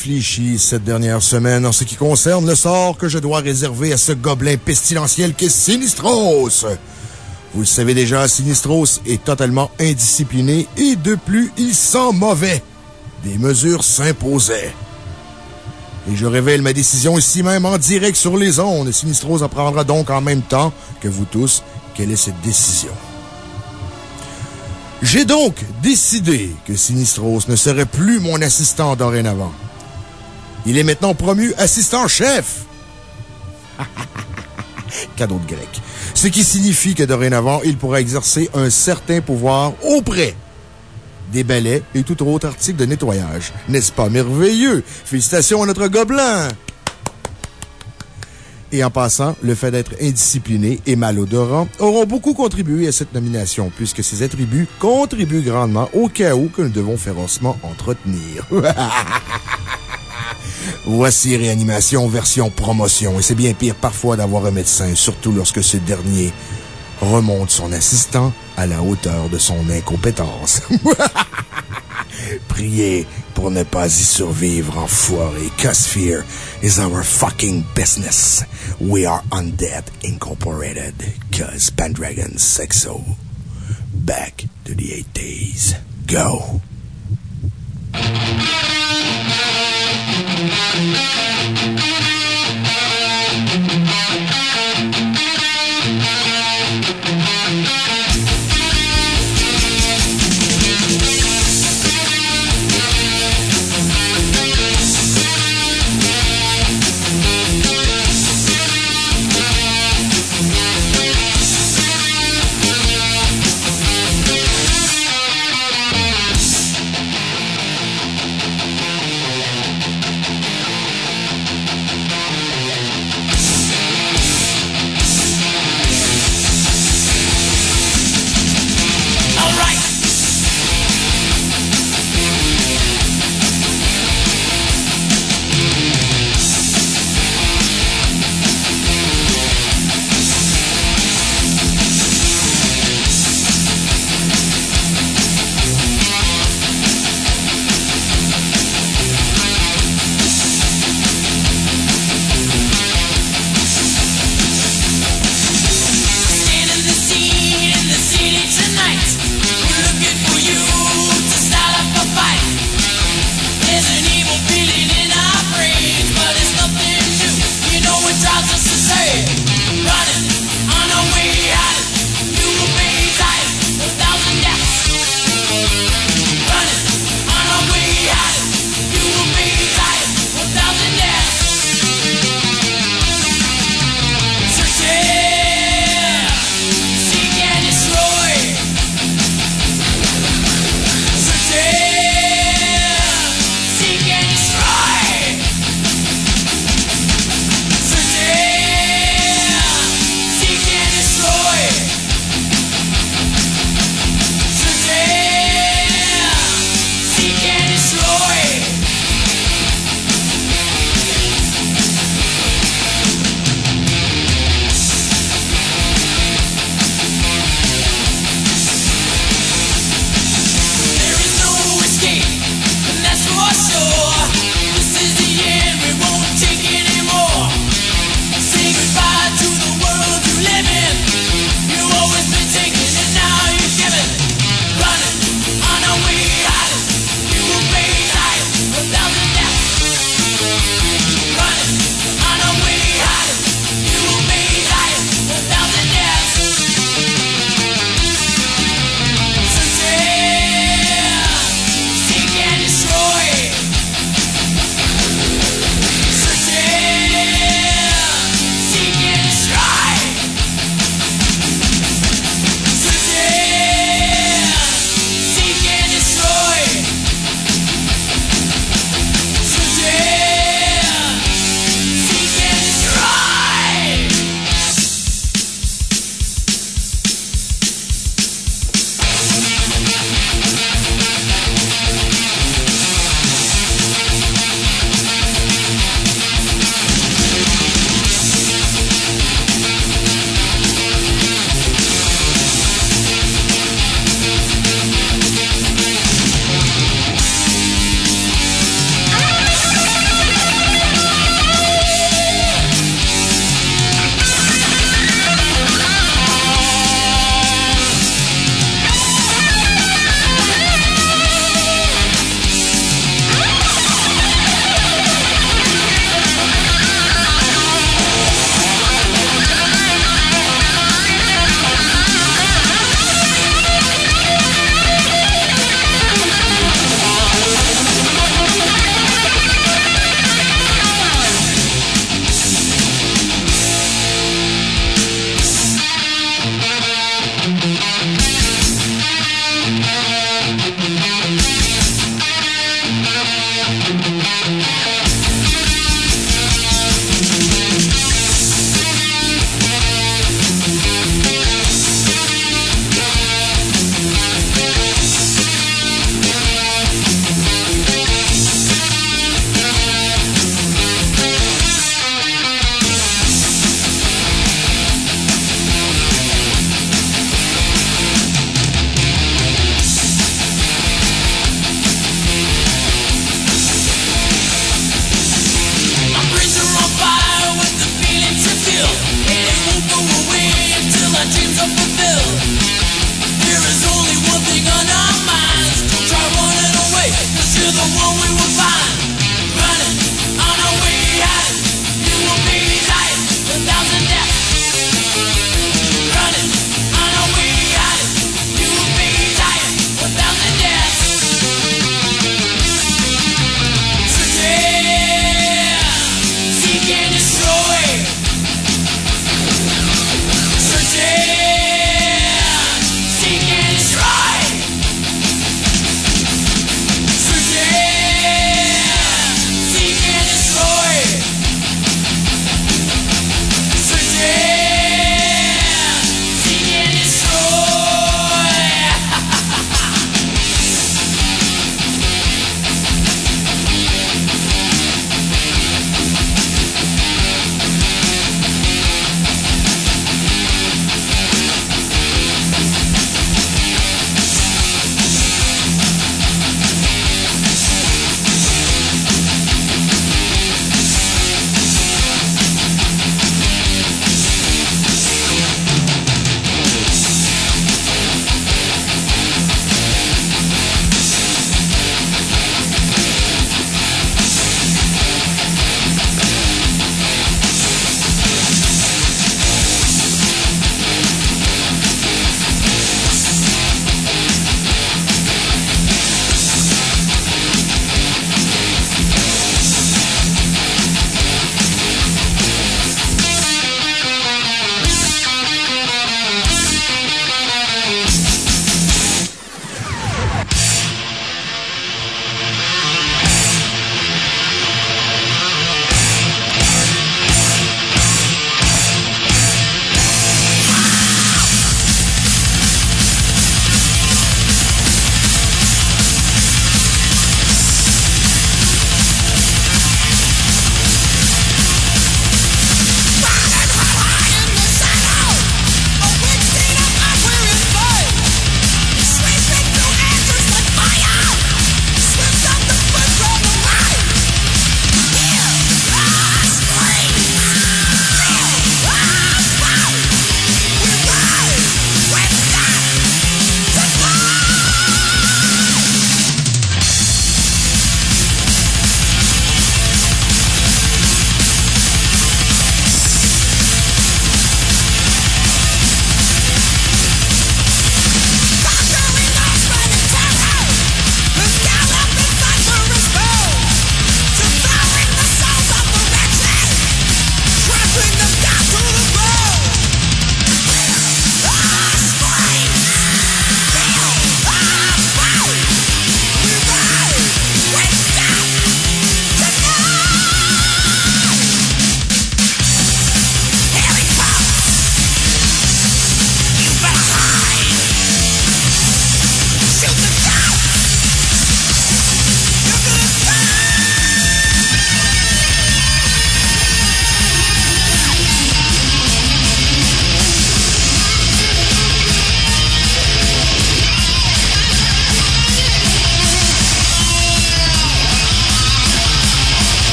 réfléchi cette dernière semaine en ce qui concerne le sort que je dois réserver à ce gobelin pestilentiel qu'est Sinistros. Vous le savez déjà, Sinistros est totalement indiscipliné et de plus, il sent mauvais. Des mesures s'imposaient. Et je révèle ma décision ici même en direct sur les ondes. Sinistros apprendra donc en même temps que vous tous quelle est cette décision. J'ai donc décidé que Sinistros ne serait plus mon assistant dorénavant. Il est maintenant promu assistant-chef. Cadeau de grec. Ce qui signifie que dorénavant, il pourra exercer un certain pouvoir auprès des balais et tout autre article de nettoyage. N'est-ce pas merveilleux? Félicitations à notre gobelin! Et en passant, le fait d'être indiscipliné et malodorant auront beaucoup contribué à cette nomination, puisque ces attributs contribuent grandement au chaos que nous devons férocement entretenir. Voici Réanimation version promotion, et c'est bien pire parfois d'avoir un médecin, surtout lorsque ce dernier remonte son assistant à la hauteur de son incompétence. Priez pour ne pas y survivre, enfoiré. Cause fear is our fucking business. We are Undead Incorporated. Cause Pendragon said so. Back to the 80s. Go.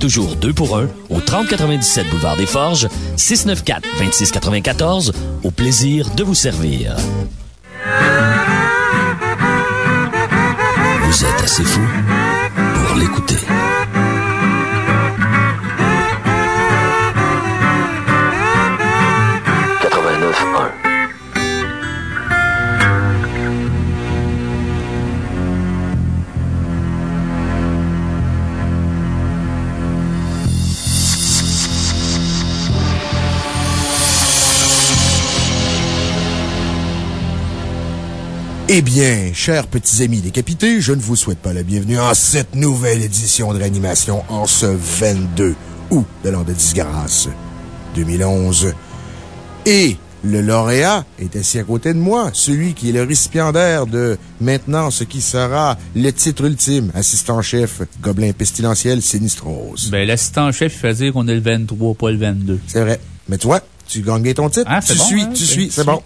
Toujours 2 pour 1 au 3097 Boulevard des Forges, 694-2694. Au plaisir de vous servir. Vous êtes assez fou pour l'écouter. Eh bien, chers petits amis décapités, je ne vous souhaite pas la bienvenue en cette nouvelle édition de réanimation en ce 22 août de l'an de disgrâce 2011. Et le lauréat est assis à côté de moi, celui qui est le récipiendaire de maintenant ce qui sera le titre ultime, assistant-chef, gobelin pestilentiel Sinistros. Ben, l'assistant-chef, il faisait qu'on est le 23, pas le 22. C'est vrai. Mais toi, tu gagnes bien ton titre. Ah, tu bon, suis, hein? tu suis, c'est bon.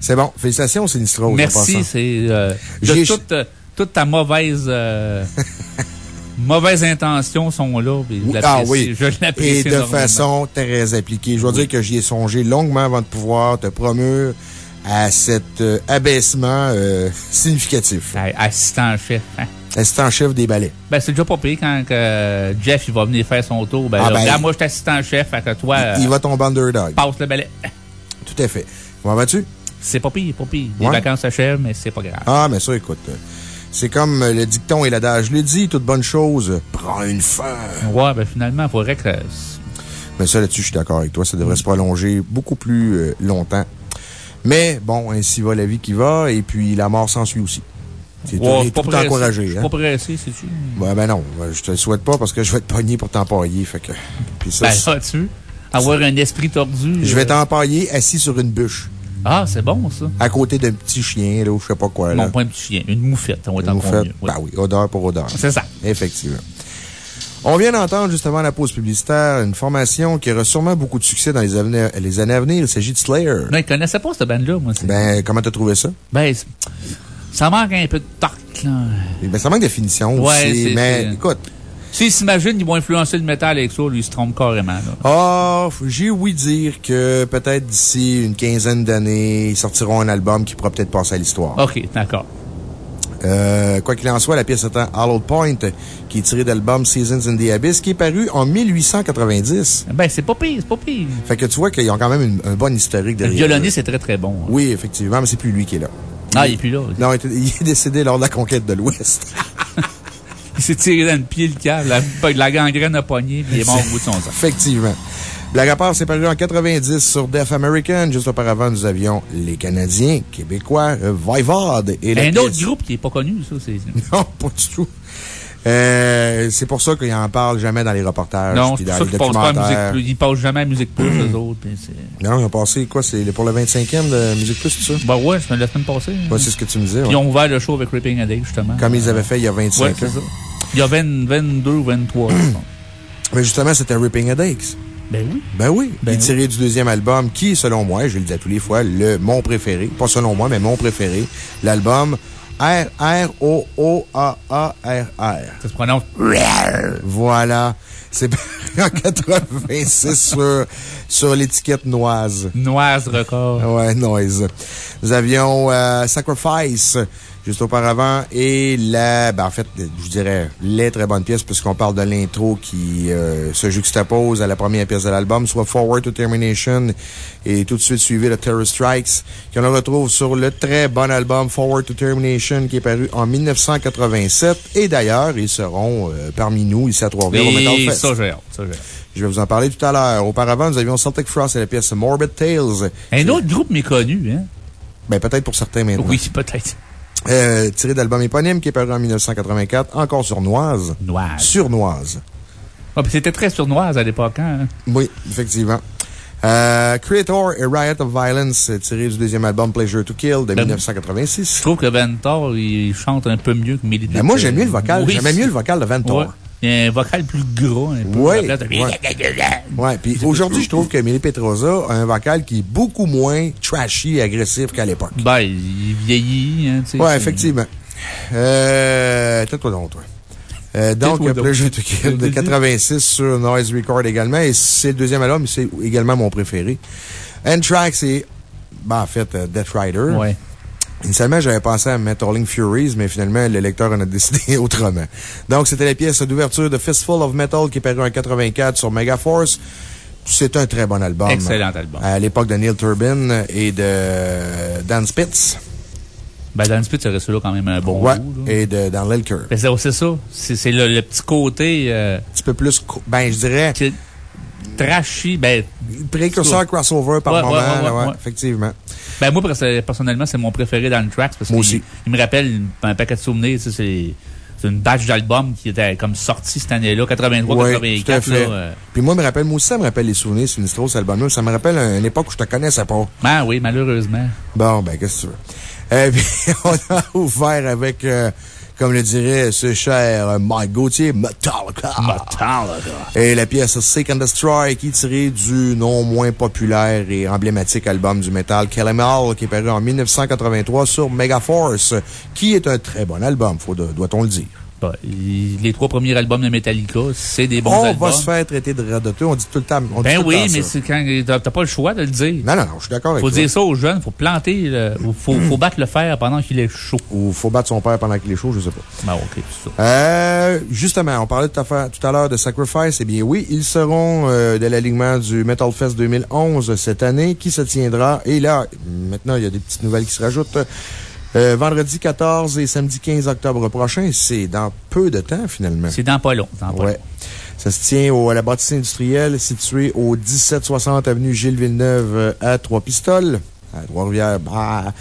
c'est bon. Félicitations, Sinistros. en Merci, c'est euh, de J'ai- toute, euh, toute ta mauvaise, euh, mauvaise intention sont là. puis Ah oui. Je l'apprécie. Et de énormément. façon très appliquée. Je dois dire que j'y ai songé longuement avant de pouvoir te promeure à cet euh, abaissement euh, significatif. Hey, Assistant-chef. hein? Assistant-chef des balais. Ben, c'est déjà pas payé quand euh, Jeff il va venir faire son tour. Ben, Ah, là, ben, regarde, moi, je suis assistant-chef, fait que toi, euh, Il va tomber underdog. passe le balai. Tout à fait. Comment vas-tu? C'est pas pire, pas pire. Les Ouais. vacances s'achèvent, mais c'est pas grave. Ah, mais ça, écoute. euh, C'est comme euh, le dicton et l'adage le dit, toute bonne chose prend une fin. Ouais, ben, finalement, il faudrait que. Mais ça, là-dessus, je suis d'accord avec toi. Ça devrait se prolonger beaucoup plus euh, longtemps. Mais bon, ainsi va la vie qui va, et puis la mort s'ensuit aussi. C'est Ouais, tout, tout encouragé. Je suis hein. pas pressé, c'est-tu? Ouais, ben non, euh, je te le souhaite pas parce que je vais te pogner pour t'empailler. Fait que. Puis ça, Ben, là, tu avoir un esprit tordu. je vais euh, t'empailler assis sur une bûche, Ah, c'est bon, ça. à côté d'un petit chien, là, ou je sais pas quoi, là. Non, pas un petit chien, une moufette. On va moufette. mieux. Ouais. Ben oui, odeur pour odeur. C'est ça. Effectivement. On vient d'entendre, juste avant la pause publicitaire, une formation qui aura sûrement beaucoup de succès dans les, avenir- les années à venir. Il s'agit de Slayer. Non, il connaissait pas cette bande-là, moi. Ben, comment t'as trouvé ça? Ben, ça manque un peu de torque, là. Ben, ça manque de finition Ouais, aussi, mais écoute. S'il s'imagine qu'ils vont influencer le métal avec ça, lui, il se trompe carrément. Ah, j'ai ouï dire que peut-être d'ici une quinzaine d'années, ils sortiront un album qui pourra peut-être passer à l'histoire. OK, d'accord. Euh, quoi qu'il en soit, la pièce étant Hollow Point, qui est tirée de l'album Seasons in the Abyss, qui est paru en 1890. Ben, c'est pas pire, c'est pas pire. Fait que tu vois qu'ils ont quand même une- un bon historique Le derrière. violoniste, c'est très, très bon. hein. Oui, effectivement, mais c'est plus lui qui est là. Ah, il est plus là. Non, il est décédé lors de la conquête de l'Ouest. Il s'est tiré dans le pied, le câble. La, la gangrène a pogné, puis il est mort au bout de son sang. Effectivement. Blague à part, c'est paru en 90 sur Def American. Juste auparavant, nous avions les Canadiens, Québécois, Voivode et Un autre groupe qui est pas connu, ça, c'est. Non, pas du tout. Euh, c'est pour ça qu'ils en parlent jamais dans les reportages. Non, c'est ça les qu'ils passent pas à. Musique Plus. Ils passent jamais à Musique Plus, eux autres. Non, ils ont passé quoi? C'est pour le 25e de Musique Plus, c'est ça? Ben ouais, c'est la semaine passée. Ouais, c'est ce que tu me disais. Ouais. ils ont ouvert le show avec Ripping Headache, justement. Comme ils avaient fait il y a 25 Ouais, ans. c'est ça. Il y a 20 22 ou 23, je pense. Mais justement, c'était Ripping Headaches. Ben oui. Ben oui. Ben il est oui. tiré du deuxième album, qui, selon moi, je le dis à tous les fois, le, mon préféré. Pas selon moi, mais mon préféré. L'album R-R-O-O-A-A-R-R. Ça se prononce. Voilà. C'est en 86 sur, sur l'étiquette noise. Noise record. Ouais, noise. Nous avions euh, Sacrifice, juste auparavant. Et la, ben, en fait, je dirais les très bonnes pièces, puisqu'on parle de l'intro qui euh, se juxtapose à la première pièce de l'album, soit Forward to Termination et tout de suite suivi le Terror Strikes, qu'on retrouve sur le très bon album Forward to Termination qui est paru en 1987. Et d'ailleurs, ils seront euh, parmi nous ici à Trois-Rivières au Metal Fest. Ça, j'ai hâte, ça, j'ai hâte. Je vais vous en parler tout à l'heure. Auparavant, nous avions Celtic Frost et la pièce Morbid Tales. Un autre groupe méconnu, hein? Ben, peut-être pour certains maintenant. Oui, peut-être. Euh, tiré d'album éponyme qui est paru en 1984, encore sur Noise. Noise. Sur Noise. Ah, c'était très surnoise à l'époque, hein? Oui, effectivement. Euh, Creator et Riot of Violence, tiré du deuxième album Pleasure to Kill de Ben, 1986. Je trouve que Ventor, il chante un peu mieux que Military. Ben, moi, j'aime mieux le vocal. Oui, J'aimais mieux le vocal de Ventor. Ouais. Il y a un vocal plus gros, un peu. Oui. De- puis aujourd'hui, je trouve que Millie Petrosa a un vocal qui est beaucoup moins trashy et agressif qu'à l'époque. Ben, il vieillit, hein, tu sais. Ouais, c'est- effectivement. Euh, tais-toi donc, toi. Euh, donc. Pleasure to Kill de 86 sur Noise Record également. Et c'est le deuxième album, c'est également mon préféré. Anthrax et, ben, en fait, euh, Death Rider. Ouais. Initialement, j'avais pensé à Metaling Furies, mais finalement, le lecteur en a décidé autrement. Donc, c'était la pièce d'ouverture de Fistful of Metal qui est paru en 84 sur Megaforce. C'est un très bon album. Excellent album. À l'époque de Neil Turbin et de Dan Spitz. Ben, Dan Spitz a resté là quand même un bon Ouais. bout. Et de, dans Lelker. Ben, c'est ça. C'est le, le petit côté, euh, Un petit peu plus, ben, je dirais, trashy. Ben, précurseur crossover par Ouais, moment. là, ouais. Effectivement. Ben, moi, perso- personnellement, c'est mon préféré dans le tracks parce Moi aussi. il me rappelle un paquet de souvenirs, c'est. C'est une batch d'albums qui était comme sortie cette année-là, 83, Oui, 84. tout à fait. là, euh. Puis moi, me rappelle, moi aussi, ça me rappelle les souvenirs Sinistro, cet album-là. Ça me rappelle une époque où je te connaissais pas. Ben oui, malheureusement. Bon, ben, qu'est-ce que tu veux? Euh, puis, on a ouvert avec, euh, comme le dirait ce cher Mike Gauthier, Metallica. Et la pièce Seek and Destroy, qui est tirée du non moins populaire et emblématique album du metal Kill All, qui est paru en 1983 sur Megaforce, qui est un très bon album, faut de- doit-on le dire. Il- les trois premiers albums de Metallica, c'est des bons on albums. va se faire traiter de radoteux, on dit tout le temps. on dit Ben oui, temps mais c'est quand t'as pas le choix de le dire. Non, non, non, je suis d'accord avec Faut toi. dire ça aux jeunes, faut planter, le- faut, faut battre le fer pendant qu'il est chaud. Ou faut battre son père pendant qu'il est chaud, je sais pas. Ben ok, c'est ça. Euh, justement, on parlait tout à, fait- tout à l'heure de Sacrifice. Eh bien, oui, ils seront euh, de l'alignement du Metal Fest 2011 cette année, qui se tiendra? Et là, maintenant, il y a des petites nouvelles qui se rajoutent. Euh, vendredi 14 et samedi 15 octobre prochain, c'est dans peu de temps, finalement. C'est dans pas long. Dans pas Ouais. long. Ça se tient au, à la bâtisse industrielle située au 1760 avenue Gilles Villeneuve euh, à Trois-Pistoles, à Trois-Rivières. Bah.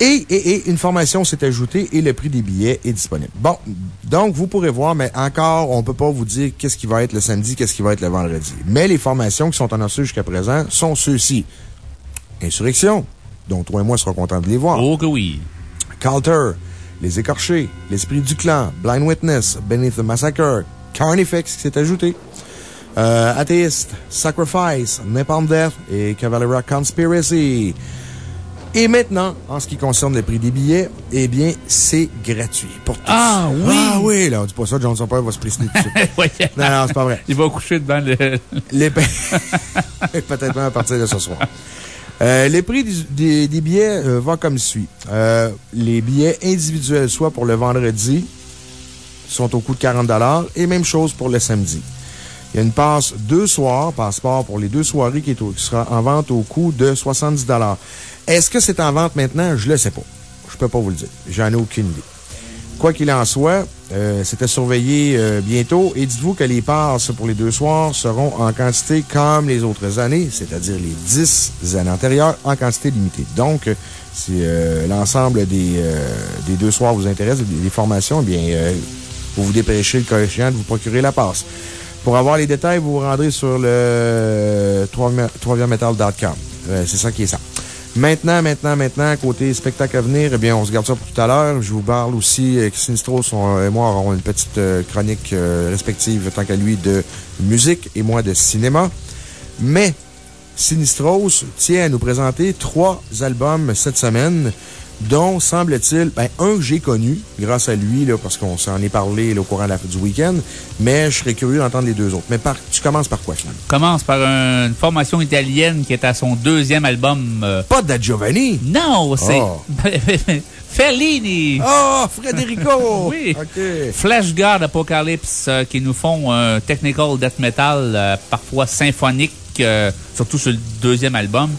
Et, et, et une formation s'est ajoutée et le prix des billets est disponible. Bon, donc vous pourrez voir, mais encore, on ne peut pas vous dire qu'est-ce qui va être le samedi, qu'est-ce qui va être le vendredi. Mais les formations qui sont annoncées jusqu'à présent sont ceux-ci. Insurrection, dont toi et moi serons contents de les voir. Oh que oui. Calter, Les Écorchés, L'Esprit du Clan, Blind Witness, Beneath the Massacre, Carnifex qui s'est ajouté, euh, Atheist, Sacrifice, Napalm Death et Cavalera Conspiracy. Et maintenant, en ce qui concerne le prix des billets, eh bien, c'est gratuit pour tous. Ah oui! Ah oui, là, on dit pas ça, John Père va se préciner dessus. Ouais. non, non, c'est pas vrai. Il va coucher devant le. Les Peut-être même à partir de ce soir. Euh, les prix des, des- billets euh, vont comme suit. Euh, les billets individuels, soit pour le vendredi, sont au coût de 40 et même chose pour le samedi. Il y a une passe deux soirs, passeport pour les deux soirées qui, est au- qui sera en vente au coût de 70 Est-ce que c'est en vente maintenant? Je le sais pas. Je peux pas vous le dire. J'en ai aucune idée. Quoi qu'il en soit, euh, c'était surveillé euh, bientôt et dites-vous que les passes pour les deux soirs seront en quantité comme les autres années, c'est-à-dire les 10 années antérieures, en quantité limitée. Donc, si euh, l'ensemble des, euh, des deux soirs vous intéresse, des, formations, eh bien, euh, vous vous dépêchez le cas de vous procurer la passe. Pour avoir les détails, vous vous rendrez sur le 3metal.com. Euh, c'est ça qui est ça. Maintenant, maintenant, maintenant, côté spectacle à venir, eh bien, on se garde ça pour tout à l'heure. Je vous parle aussi, euh, Christine Strauss on- et moi aurons une petite euh, chronique euh, respective, tant qu'à lui, de musique et moi de cinéma. Mais, Sinistros tient à nous présenter trois albums cette semaine. Dont, semble-t-il, ben, un que j'ai connu grâce à lui, là, parce qu'on s'en est parlé au courant de la, du week-end, mais je serais curieux d'entendre les deux autres. Mais par, tu commences par quoi, finalement? Commence par une formation italienne qui est à son deuxième album. Euh, Pas Da Giovanni? Non, c'est Oh. Fellini! Oh, Federico! oui! Flash God Apocalypse euh, qui nous font un technical death metal, euh, parfois symphonique, surtout sur le deuxième album.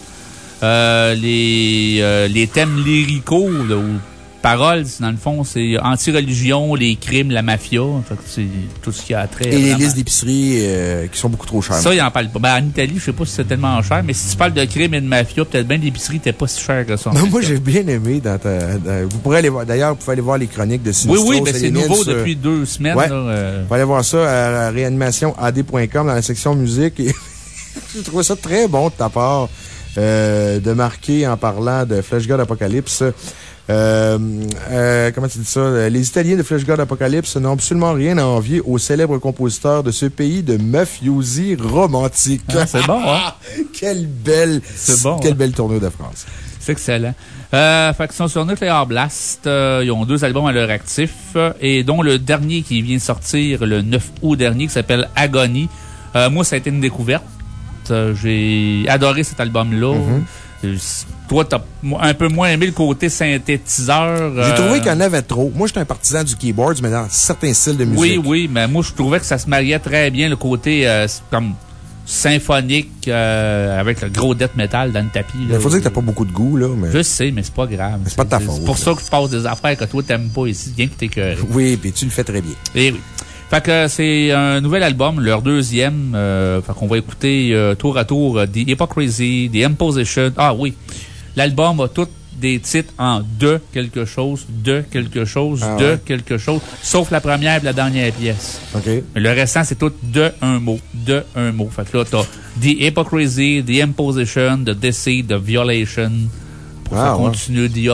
Euh, les, euh, les thèmes lyricaux, là, ou paroles, dans le fond, c'est anti-religion, les crimes, la mafia. C'est tout ce qui a trait. Et les listes d'épicerie euh, qui sont beaucoup trop chères. Ça, il en parle pas. Ben, en Italie, je sais pas si c'est tellement cher, mais si tu parles de crimes et de mafia, peut-être bien l'épicerie n'était pas si cher que ça. en Non, fait. moi, j'ai bien aimé dans ta, dans- vous pourrez aller voir, d'ailleurs, vous pouvez aller voir les chroniques de Oui, Sinistro. oui, ben, c'est nouveau sur- depuis deux semaines. Ouais. là, euh. Vous pouvez aller voir ça à réanimationad.com dans la section musique. Et J'ai trouvé ça très bon de ta part euh, de marquer en parlant de Flash God Apocalypse. Euh, euh, comment tu dis ça? Les Italiens de Flash God Apocalypse n'ont absolument rien à envier au célèbre compositeur de ce pays de mafiosi romantique. Ah, c'est bon, hein? Quelle belle, C'est bon, quelle hein? belle tournure de France. C'est excellent. Euh, fait qu'ils sont sur Nuclear Blast. Euh, ils ont deux albums à leur actif, euh, et dont le dernier qui vient de sortir le 9 août dernier, qui s'appelle Agony. Euh, moi, ça a été une découverte. Euh, J'ai adoré cet album-là. Mm-hmm. Euh, Toi, t'as un peu moins aimé le côté synthétiseur. J'ai euh, trouvé qu'il y en avait trop. Moi, j'étais un partisan du keyboard, mais dans certains styles de musique. Oui, oui, mais moi, je trouvais que ça se mariait très bien, le côté euh, comme symphonique euh, avec le gros death metal dans le tapis. Il faut dire que t'as pas beaucoup de goût, là, mais. Je sais, mais c'est pas grave. C'est pas de ta faute, C'est pour ça que je passe des affaires que toi t'aimes pas ici, bien que t'es. Oui, puis tu le fais très bien. Eh oui. Fait que c'est un nouvel album, leur deuxième. Euh, fait qu'on va écouter euh, tour à tour euh, The Hypocrisy, The Imposition. Ah oui. L'album a tous des titres en de quelque chose, de quelque chose, Ah de ouais? quelque chose, sauf la première et la dernière pièce. OK. Le restant, c'est tout de un mot. De un mot. Fait que là, t'as The Hypocrisy, The Imposition, The Deceit, The Violation. Pour Ah, ouais. continuer The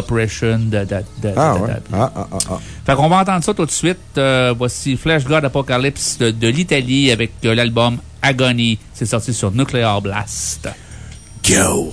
de, Ah, ouais. Ah, ah, ah, ah. Fait qu'on va entendre ça tout de suite. Euh, voici Flash God Apocalypse de, de l'Italie avec euh, l'album Agony. C'est sorti sur Nuclear Blast. Go!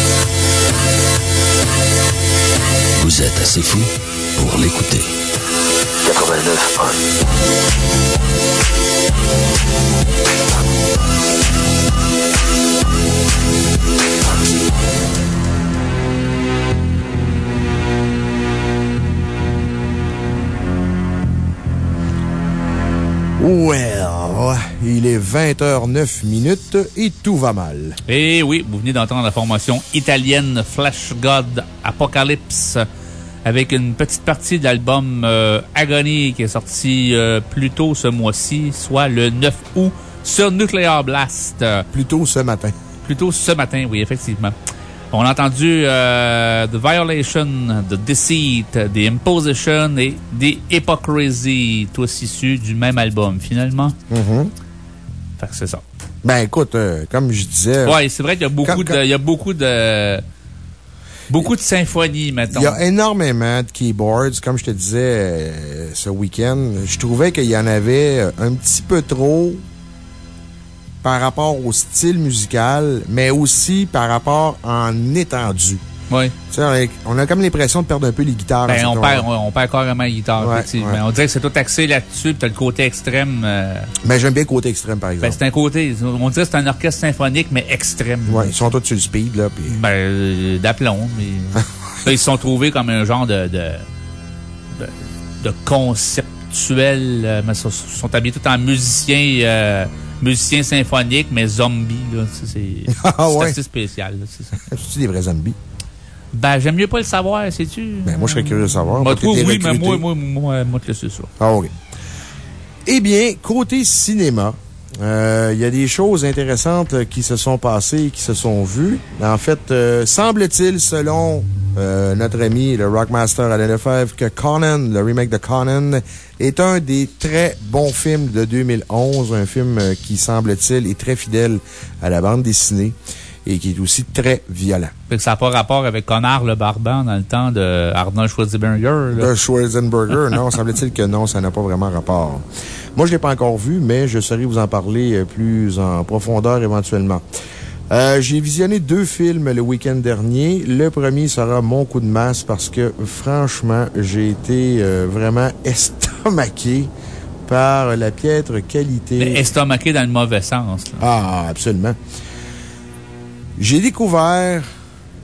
Vous êtes assez fou pour l'écouter. 89.1. Well, il est 20h09 minutes et tout va mal. Et oui, vous venez d'entendre la formation italienne Flash God Apocalypse avec une petite partie de l'album euh, Agony qui est sorti euh, plus tôt ce mois-ci, soit le 9 août sur Nuclear Blast. Plus tôt ce matin. Plus tôt ce matin, oui, effectivement. On a entendu euh, The Violation, The Deceit, The Imposition et The Hypocrisy, tous issus du même album, finalement. Mm-hmm. Fait que c'est ça. Ben, écoute, euh, comme je disais. Ouais, c'est vrai qu'il y a beaucoup quand, de, il y a beaucoup de, beaucoup de symphonies, mettons. Il y a énormément de keyboards. Comme je te disais euh, ce week-end, je trouvais qu'il y en avait un petit peu trop par rapport au style musical, mais aussi par rapport en étendue. Oui. Tu sais, on a comme l'impression de perdre un peu les guitares. Ben, on perd, on, on, perd carrément les guitares, ouais, effectivement. Ouais. On dirait que c'est tout axé là-dessus, puis t'as le côté extrême. Euh... Ben, j'aime bien le côté extrême, par exemple. Ben, c'est un côté, on dirait que c'est un orchestre symphonique, mais extrême. Ouais, ils sont tous sur le speed, là. Ben, euh, d'aplomb, mais. là, ils se sont trouvés comme un genre de, de, de, de conceptuel, euh, mais ils sont habillés tout en musiciens, euh, musicien symphonique, mais zombie, là. C'est ah ouais. assez spécial, C'est des vrais zombies? Ben, j'aime mieux pas le savoir, sais-tu? Ben, moi, je serais curieux de savoir. Moi, toi, oui, mais moi, moi, moi, moi, te laisser ça. Ah, OK. Eh bien, côté cinéma, il euh, y a des choses intéressantes qui se sont passées qui se sont vues. En fait, euh, semble-t-il, selon euh, notre ami, le Rockmaster Alain Lefebvre, que Conan, le remake de Conan, est un des très bons films de 2011. Un film qui, semble-t-il, est très fidèle à la bande dessinée et qui est aussi très violent. Fait que ça n'a pas rapport avec Connard le Barbant dans le temps de Arnold Schwarzenegger. De Schwarzenegger, non, semble-t-il que non, ça n'a pas vraiment rapport. Moi, je ne l'ai pas encore vu, mais je saurais vous en parler plus en profondeur éventuellement. Euh, J'ai visionné deux films le week-end dernier. Le premier sera Mon coup de masse parce que, franchement, j'ai été euh, vraiment estomaqué par la piètre qualité. Mais estomaqué dans le mauvais sens. Là. Ah, absolument. J'ai découvert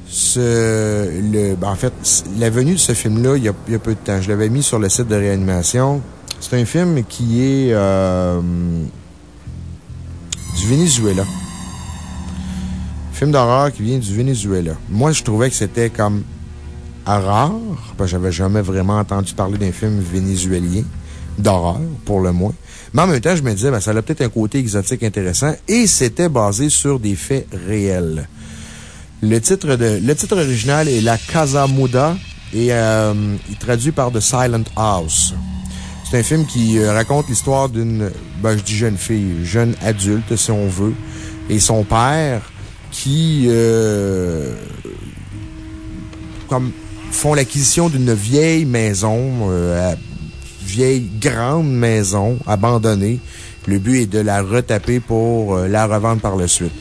ce, ben en fait, la venue de ce film-là il, il y a peu de temps. Je l'avais mis sur le site de réanimation. C'est un film qui est euh, du Venezuela. Film d'horreur qui vient du Venezuela. Moi, je trouvais que c'était comme rare, parce que j'avais jamais vraiment entendu parler d'un film vénézuélien d'horreur, pour le moins. Mais en même temps, je me disais, ben, ça a peut-être un côté exotique intéressant et c'était basé sur des faits réels. Le titre, de, le titre original est La Casa Muda et euh, il traduit par The Silent House. C'est un film qui euh, raconte l'histoire d'une, ben, je dis jeune fille, jeune adulte, si on veut, et son père, qui euh, comme font l'acquisition d'une vieille maison, euh, vieille grande maison abandonnée. Le but est de la retaper pour euh, la revendre par la suite.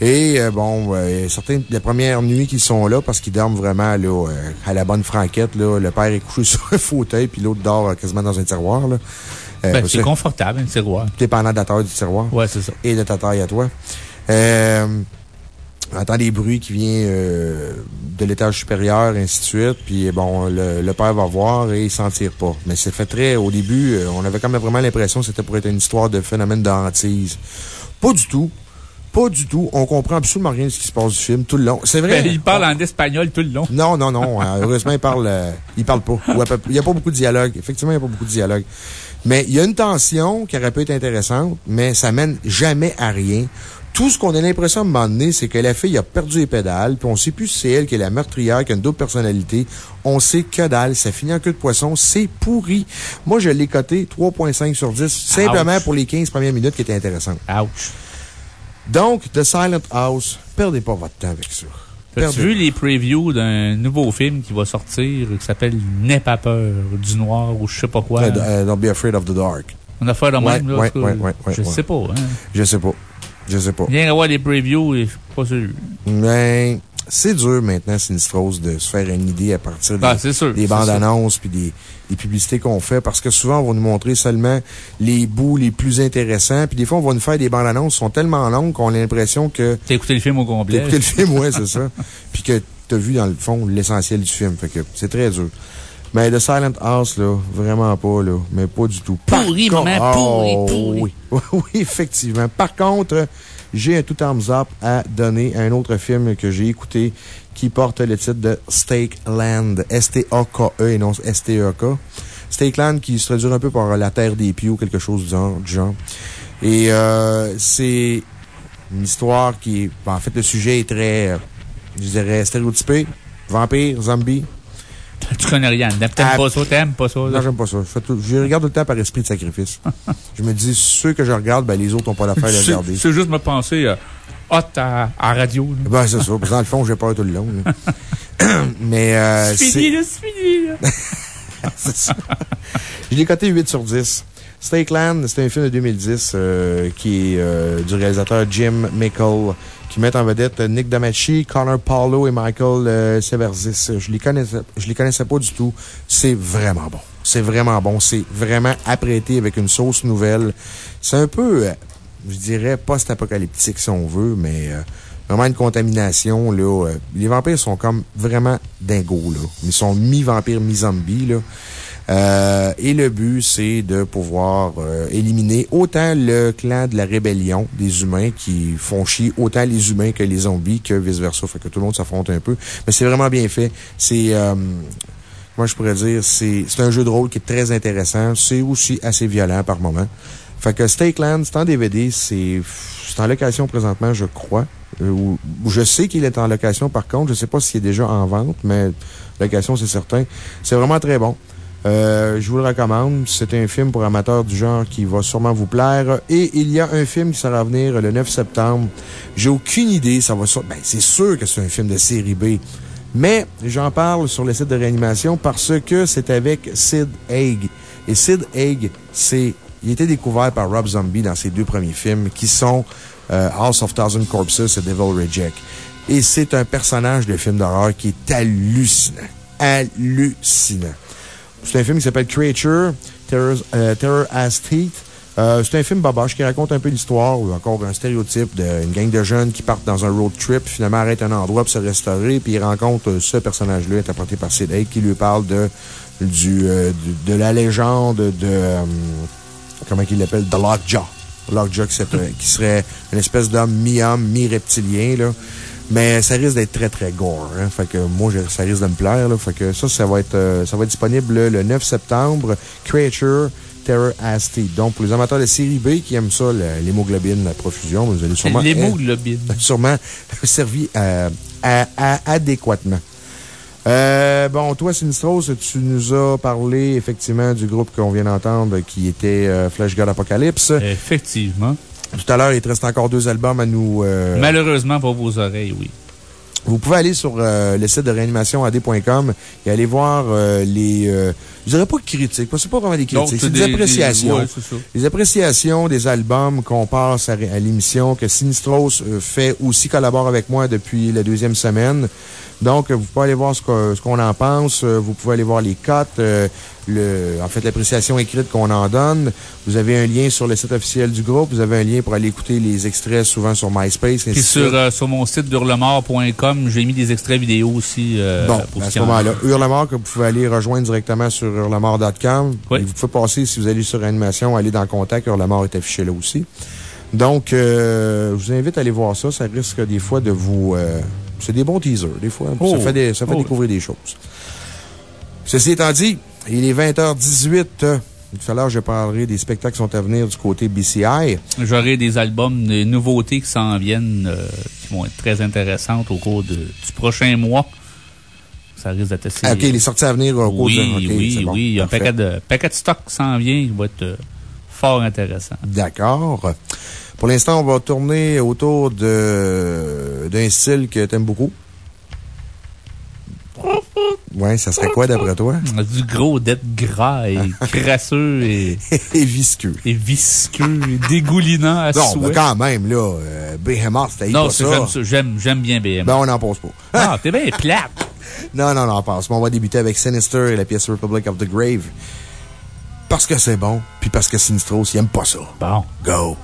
Et euh, bon, euh, certains, les premières nuits qu'ils sont là, parce qu'ils dorment vraiment là, à la bonne franquette, là, le père est couché sur un fauteuil, puis l'autre dort quasiment dans un tiroir. Là. Ben, c'est confortable, un tiroir. dépendant de la taille du tiroir Ouais, c'est ça. et de ta taille à toi. Euh, entend des bruits qui viennent euh, de l'étage supérieur, ainsi de suite. Puis, bon, le, le père va voir et il s'en tire pas. Mais c'est fait très, au début, euh, on avait quand même vraiment l'impression que c'était pour être une histoire de phénomène de hantise. Pas du tout. Pas du tout. On comprend absolument rien de ce qui se passe du film tout le long. C'est vrai. Ben, il parle en espagnol tout le long. Non, non, non. euh, heureusement, il parle, euh, il parle pas. Il n'y a pas beaucoup de dialogue. Effectivement, il n'y a pas beaucoup de dialogue. Mais il y a une tension qui aurait pu être intéressante, mais ça mène jamais à rien. Tout ce qu'on a l'impression à un moment donné, c'est que la fille a perdu les pédales, puis on sait plus si c'est elle qui est la meurtrière, qui a une double personnalité. On sait que dalle. Ça finit en queue de poisson. C'est pourri. Moi, je l'ai coté 3.5 sur 10, simplement Ouch. pour les 15 premières minutes qui étaient intéressantes. Ouch. Donc, The Silent House, perdez pas votre temps avec ça. Perdez- vu les previews d'un nouveau film qui va sortir, qui s'appelle N'aie pas peur du noir ou je sais pas quoi? Euh, euh, Don't be afraid of the dark. On a fait Ouais, même, là. ouais, ouais, Je sais pas, hein. Je sais pas. Je sais pas. Viens voir les previews et je suis pas sûr. Mais c'est dur maintenant, Sinistrose, de se faire une idée à partir des, Ah, sûr, des bandes sûr. annonces puis des, des publicités qu'on fait parce que souvent, on va nous montrer seulement les bouts les plus intéressants. Puis des fois, on va nous faire des bandes annonces qui sont tellement longues qu'on a l'impression que T'as écouté le film au t'as complet. écouté le film, ouais, c'est ça. Puis que t'as vu, dans le fond, l'essentiel du film. Fait que c'est très dur. Mais The Silent House, là, vraiment pas, là. Mais pas du tout. Pourri, maman, pourri, Oh, pourri. Oui. oui, effectivement. Par contre, j'ai un tout thumbs up à donner à un autre film que j'ai écouté qui porte le titre de Steak Land. S-T-A-K-E et non S-T-E-K. Steak Land qui se traduit un peu par la terre des pieds ou quelque chose du genre. du genre. Et euh, c'est une histoire qui est. ben, en fait, le sujet est très, euh, je dirais, stéréotypé. Vampire, zombie. Tu connais rien. T'aimes Ah, pas ça, t'aimes pas ça. là? Non, j'aime pas ça. Je, fais tout- je regarde tout le temps par esprit de sacrifice. je me dis, ceux que je regarde, ben, les autres n'ont pas l'affaire de regarder. c'est juste me penser euh, hot à, à radio. là. Ben, c'est ça. Parce que dans le fond, j'ai peur tout le long. Mais, euh, C'est fini, là, c'est fini, là. C'est ça. Je l'ai coté 8 sur 10. Steakland, c'est un film de 2010 euh, qui est euh, du réalisateur Jim Mickle, qui met en vedette Nick Damachi, Connor Paulo et Michael euh, Severzis. Je les connaissais, je les connaissais pas du tout. C'est vraiment bon. C'est vraiment bon. C'est vraiment apprêté avec une sauce nouvelle. C'est un peu, euh, je dirais, post-apocalyptique si on veut, mais euh, vraiment une contamination. Là, euh, les vampires sont comme vraiment dingos. Là. Ils sont mi-vampires, mi-zombies. Là. Euh, et le but, c'est de pouvoir euh, éliminer autant le clan de la rébellion des humains qui font chier autant les humains que les zombies que vice-versa. Fait que tout le monde s'affronte un peu. Mais c'est vraiment bien fait. C'est... Euh, moi, je pourrais dire, c'est un jeu de rôle qui est très intéressant. C'est aussi assez violent par moment. Fait que Stakeland, c'est en DVD, c'est en location présentement, je crois. Euh, ou je sais qu'il est en location par contre. Je sais pas s'il est déjà en vente, mais location, c'est certain. C'est vraiment très bon. Euh, je vous le recommande. C'est un film pour amateurs du genre qui va sûrement vous plaire. Et il y a un film qui sera à venir le 9 septembre. J'ai aucune idée. Ça va sur- Ben, c'est sûr que c'est un film de série B. Mais j'en parle sur le site de réanimation parce que c'est avec Sid Haig. Et Sid Haig, c'est, il était découvert par Rob Zombie dans ses deux premiers films qui sont euh, House of Thousand Corpses et Devil Reject. Et c'est un personnage de film d'horreur qui est hallucinant. Hallucinant. C'est un film qui s'appelle Creature, Terror, euh, Terror Has Teeth. Euh, c'est un film baboche qui raconte un peu l'histoire, ou encore un stéréotype d'une gang de jeunes qui partent dans un road trip, finalement arrêtent un endroit pour se restaurer, puis ils rencontrent ce personnage-là, interprété par Sid qui lui parle de, euh, de la légende de, comment qu'il l'appelle, de Lockjaw. Lockjaw, qui, qui serait une espèce d'homme mi-homme, mi-reptilien, là. Mais ça risque d'être très, très gore, hein. Fait que moi, ça risque de me plaire, là. Fait que ça, ça va être, euh, ça va être disponible le 9 septembre. Creature, Terror Teeth. Donc, pour les amateurs de série B qui aiment ça, l'hémoglobine, la profusion, vous allez sûrement. L'hémoglobine. Sûrement servi euh, à- à- adéquatement. Euh, bon, toi, Sinistros, tu nous as parlé effectivement du groupe qu'on vient d'entendre qui était euh, Flash God Apocalypse. Effectivement. Tout à l'heure, il te reste encore deux albums à nous... euh, Malheureusement pour vos oreilles, oui. Vous pouvez aller sur euh, le site de réanimationad.com et aller voir euh, les. euh, je dirais pas critiques, parce que c'est pas vraiment des critiques, c'est des, des- appréciations. des- ouais, appréciations des albums qu'on passe à, à l'émission, que Sinistros euh, fait aussi, collabore avec moi depuis la deuxième semaine. Donc, vous pouvez aller voir ce qu'on en pense. Vous pouvez aller voir les cotes, euh, le, en fait, l'appréciation écrite qu'on en donne. Vous avez un lien sur le site officiel du groupe. Vous avez un lien pour aller écouter les extraits, souvent sur MySpace. Puis sur, euh, sur mon site d'hurlemort.com, j'ai mis des extraits vidéo aussi. euh, Bon, pour à ce moment-là, Hurlemort, que vous pouvez aller rejoindre directement sur hurlemort.com. Oui. Vous pouvez passer, si vous allez sur Animation, aller dans Contact. Hurlemort est affiché là aussi. Donc, euh, je vous invite à aller voir ça. Ça risque des fois de vous. euh, c'est des bons teasers, des fois. Oh. Ça fait, des- ça fait Oh. découvrir des choses. Ceci étant dit, il est 20h18. euh, Tout à l'heure, je parlerai des spectacles qui sont à venir du côté BCI. J'aurai des albums, des nouveautés qui s'en viennent, euh, qui vont être très intéressantes au cours de- du prochain mois. Ça risque d'être assez. Ah, OK, les sorties à venir au cours Oui, de. Oui, bon, oui. Il y a un paquet de, paquet de stock qui s'en vient qui va être euh, fort intéressant. D'accord. Pour l'instant, on va tourner autour d'un style que t'aimes beaucoup. Ouais, ça serait quoi d'après toi? Du gros d'être gras et crasseux et, Et visqueux. et visqueux et dégoulinant à Non, souhait. mais quand même, là, euh, Behemoth, t'as non, pas j'aime. J'aime, j'aime bien BM. Ben, on n'en pose pas. Ah, t'es bien plate. Non, non, non, on passe. On va débuter avec Sinister et la pièce Republic of the Grave. Parce que c'est bon, puis parce que Sinistros, il aime pas ça. Bon. Go!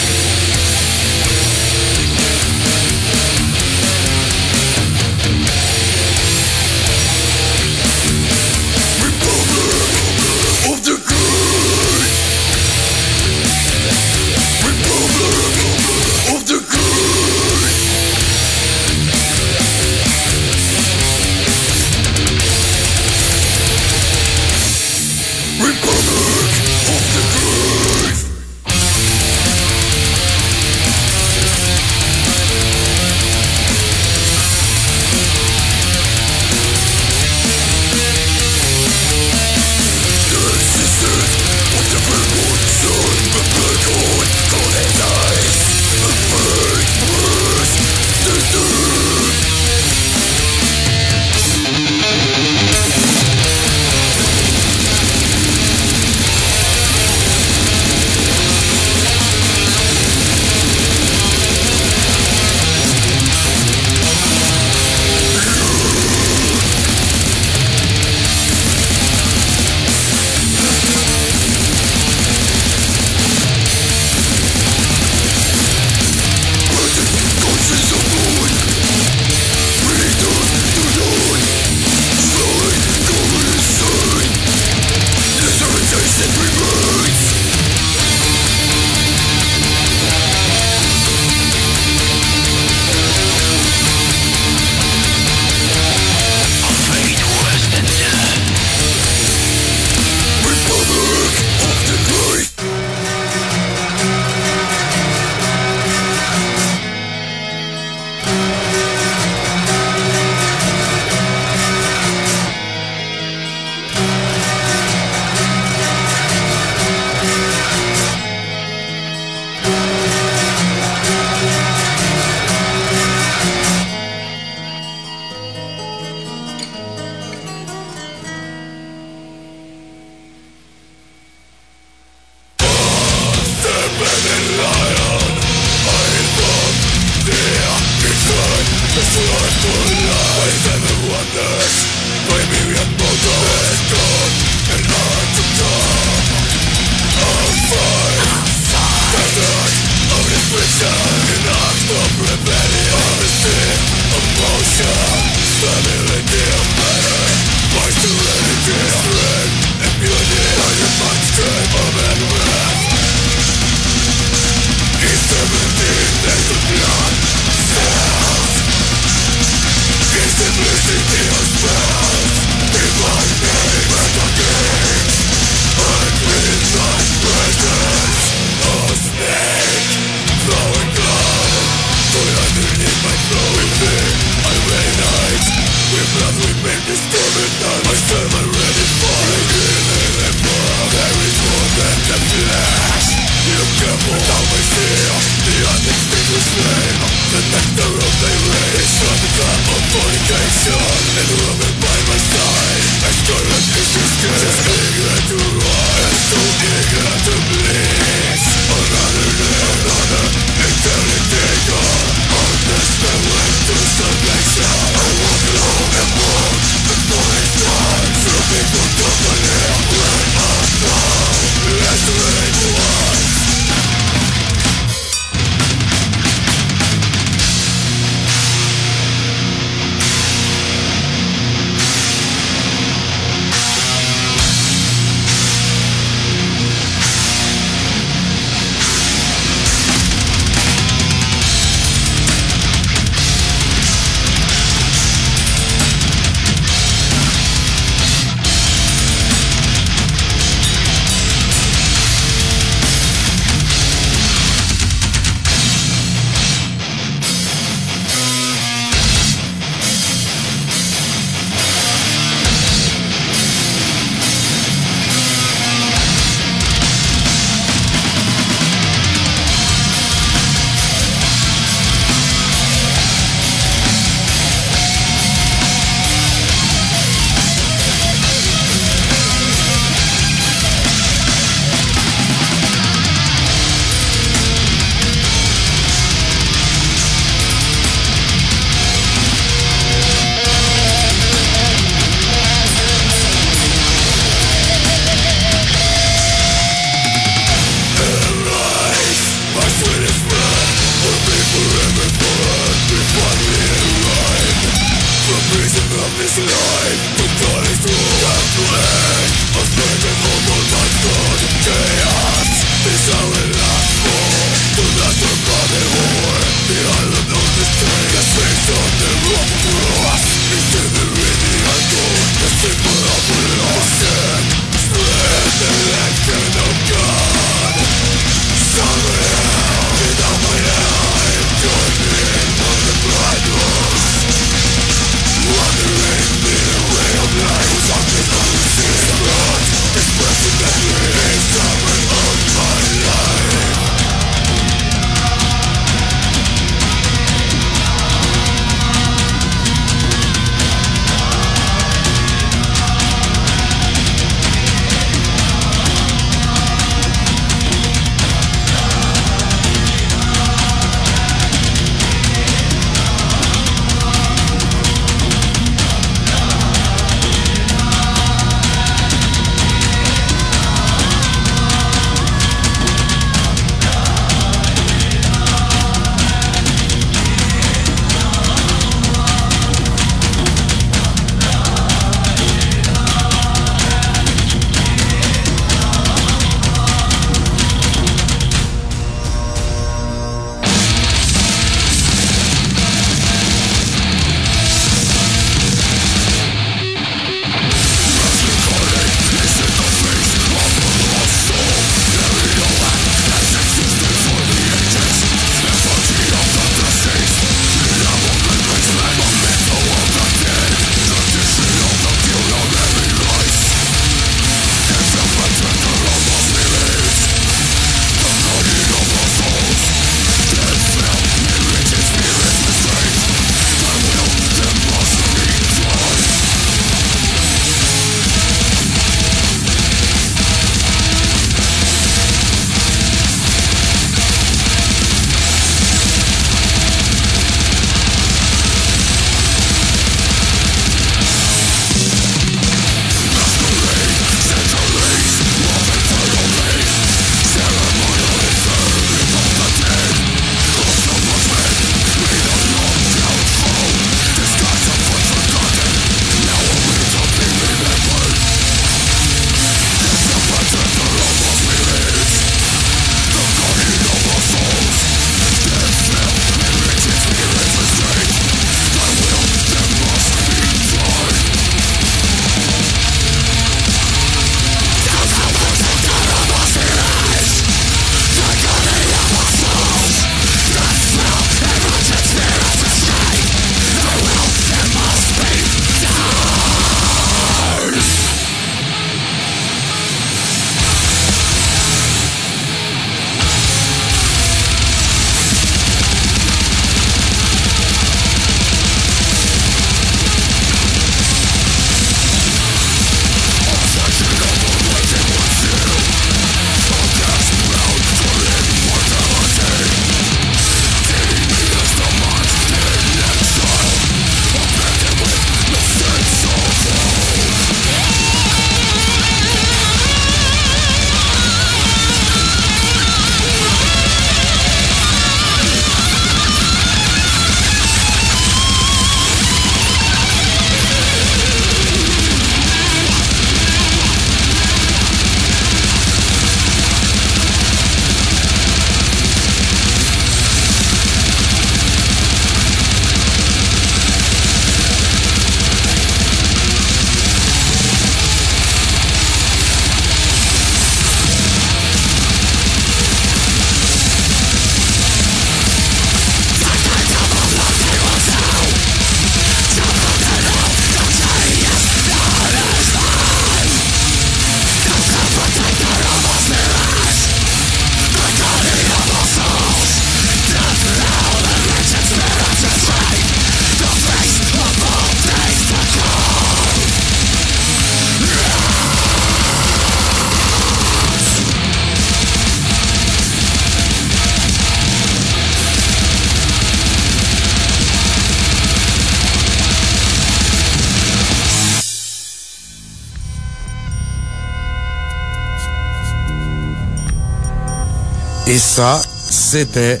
Ça, c'était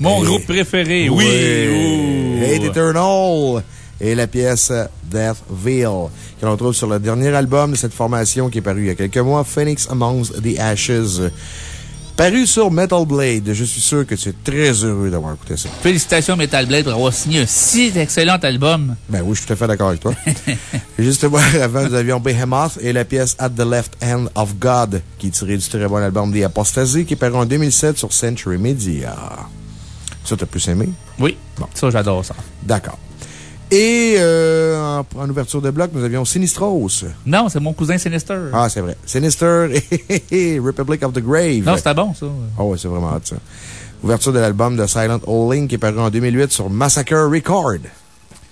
Mon Et- groupe préféré, oui. Hate Eternal et la pièce Deathville, que l'on trouve sur le dernier album de cette formation qui est paru il y a quelques mois, Phoenix Amongst the Ashes. Paru sur Metal Blade. Je suis sûr que tu es très heureux d'avoir écouté ça. Félicitations Metal Blade pour avoir signé un si excellent album. Ben oui, je suis tout à fait d'accord avec toi. Justement, avant, nous avions Behemoth et la pièce At the Left Hand of God, qui est tirée du très bon album The Apostasy, qui est paru en 2007 sur Century Media. Ça, t'as plus aimé? Oui. Ça, j'adore ça. D'accord. Et euh, en, en ouverture de bloc, nous avions Sinistros. Non, c'est mon cousin Sinister. Ah, c'est vrai. Sinister et Republic of the Grave. non, c'était bon, ça. Oh, ouais, c'est vraiment hot, ça. Ouverture de l'album de Silent Howling qui est paru en 2008 sur Massacre Record.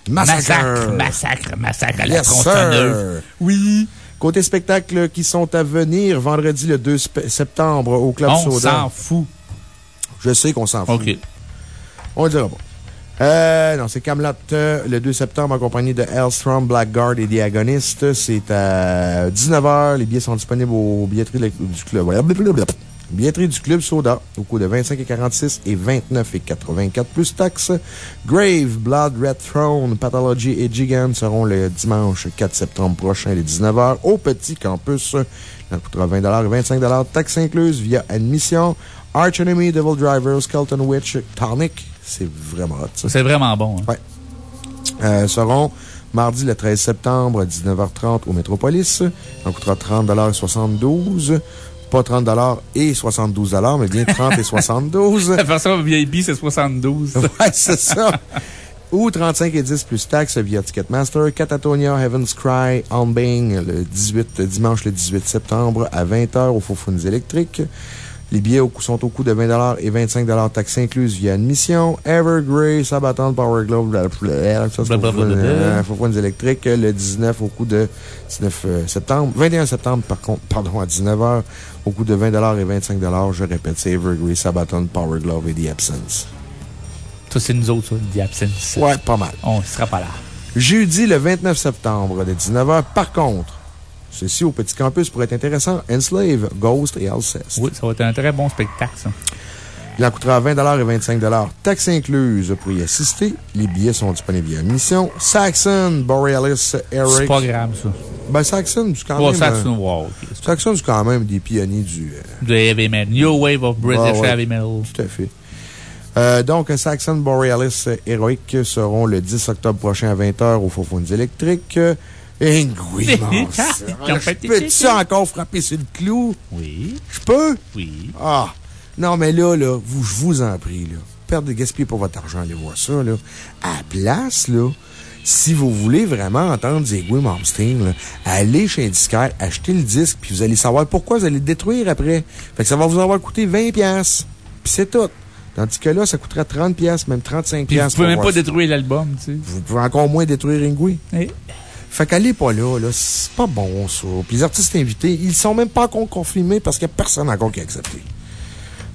Massacre, massacre, massacre à la Yes, tronçonneuse. sir. Oui. Côté spectacle qui sont à venir vendredi le 2 spe- septembre au Club On Soda. s'en fout. Je sais qu'on s'en fout. OK. On le dira pas. Euh, non, c'est Camelot euh, le 2 septembre en compagnie de Hellstrom, Blackguard et Diagoniste. C'est à 19h. Les billets sont disponibles de la- du club. Blablabla. Billetterie du club Soda au coût de 25 et 46 et 29 et 84 plus taxes. Grave, Blood, Red Throne, Pathology et Gigant seront le dimanche 4 septembre prochain, les 19h, au Petit Campus. Ça coûtera 20 et 25 taxes incluses via admission. Arch Enemy, Devil Driver, Skeleton Witch, Tonic. C'est vraiment hot, ça. C'est vraiment bon. hein. Ouais. Euh, seront mardi le 13 septembre à 19h30 au Métropolis. Ça coûtera 30 et 72 Pas 30 et 72 mais bien 30 et 72 La version VIP, c'est 72. Ouais, c'est ça. Ou 35 et 10 plus taxes via Ticketmaster. Catatonia, Heaven's Cry, On Bing, le 18, dimanche le 18 septembre à 20h au Faufounes électriques. Les billets sont au coût de 20 et 25 taxes incluses via admission. Evergrey, Sabaton, Power. Faufounes- Faufounes électriques, le 19 au coût de 19 euh, septembre. 21 septembre, par contre, pardon, à 19h, au coût de 20 et 25 Je répète, c'est Evergrey, Sabaton, Power Glove et The Absence. Ça, c'est nous autres, ça, The Absence. Ouais, pas mal. On sera pas là. Jeudi, le 29 septembre, de 19h. Par contre, ceci au Petit Campus pourrait être intéressant. Enslave, Ghost et Alceste. Oui, ça va être un très bon spectacle, ça. Il en coûtera 20 et 25 Taxes incluses pour y assister. Les billets sont disponibles via admission. Saxon, Borealis, Eric. C'est pas grave, ça. Ben, Saxon, c'est quand même. Saxon, euh, wow, ok. Saxon, c'est quand même des pionniers du. euh, De heavy metal. New Wave of British Ah ouais. heavy metal. Tout à fait. Euh, donc, Saxon Borealis Heroic seront le 10 octobre prochain à 20h au Faufounes électriques. Ingui, Peux-tu encore frapper sur le clou? Oui. Je peux? Oui. Ah! Non, mais là, là, vous, je vous en prie, là. Perdez, gaspillez pas votre argent, allez voir ça, là. À la place, là, si vous voulez vraiment entendre Ziggy Malmsteen, là, allez chez un disquaire, achetez le disque, puis vous allez savoir pourquoi vous allez le détruire après. Fait que ça va vous avoir coûté 20$. piastres. Puis c'est tout. Tandis que là, ça coûtera 30$, piastres, même 35$. Puis vous pouvez pour même pas détruire l'album, tu sais. Vous pouvez encore moins détruire Ingui. Fait qu'allez pas là, là. C'est pas bon, ça. Puis les artistes invités, ils sont même pas encore confirmés parce qu'il n'y a personne encore qui a accepté.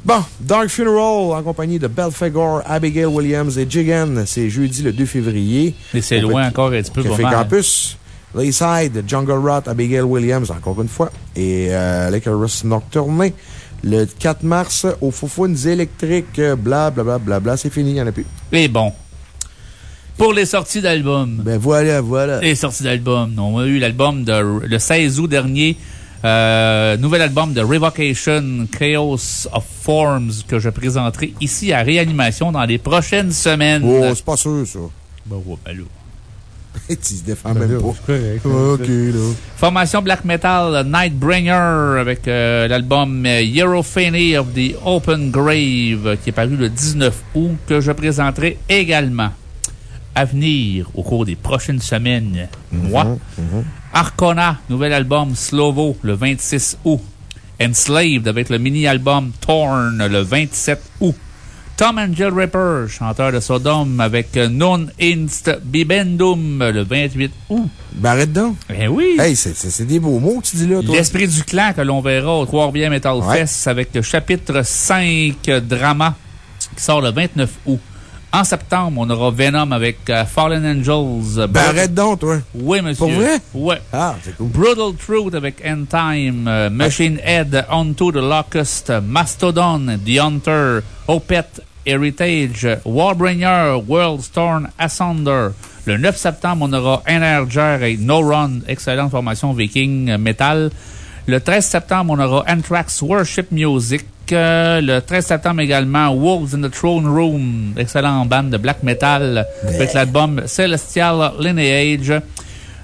Bon, Dark Funeral en compagnie de Belphegor, Abigail Williams et Jigan. C'est jeudi le 2 février. Mais c'est loin petit encore un petit peu Café mal. Campus. Layside, Jungle Rot, Abigail Williams, encore une fois. Et euh, Nocturne. Le 4 mars, au Foufounes électriques, bla bla bla bla bla. C'est fini, il n'y en a plus. Et bon. Pour les sorties d'albums. Ben voilà, voilà. Les sorties d'albums. On a eu l'album de, le 16 août dernier. Euh, nouvel album de Revocation, Chaos of Forms, que je présenterai ici à Réanimation dans les prochaines semaines. Oh, c'est pas sûr, ça. Ben ouais, ben là. tu se défends Ben même là, pas. c'est correct. Ok, là. Formation black metal Nightbringer avec euh, l'album euh, Hierophany of the Open Grave qui est paru le 19 août que je présenterai également à venir au cours des prochaines semaines. Moi, Arcona, nouvel album Slovo le 26 août. Enslaved avec le mini-album Torn le 27 août. Tom Angel Ripper, chanteur de Sodom avec Non Inst Bibendum le 28 août. Ben, arrête donc. Ben oui. Hey, c'est- des beaux mots que tu dis là, toi. L'Esprit du clan que l'on verra au Trois-Rivières Metal Ouais. Fest avec le chapitre 5 drama qui sort le 29 août. En septembre, on aura Venom avec euh, Fallen Angels. Ben, arrête donc, toi. Oui, monsieur. Pour vrai? Ouais. Ah, c'est cool. Brutal Truth avec End Time, euh, Machine Head, Onto the Locust, Mastodon, The Hunter, Opeth, Heritage, Warbringer, Worldstorm, Asunder. Le 9 septembre, on aura Energer et No Run, excellente formation viking euh, metal. Le 13 septembre, on aura Anthrax Worship Music. Euh, le 13 septembre également, Wolves in the Throne Room, excellent band de black metal avec l'album Celestial Lineage.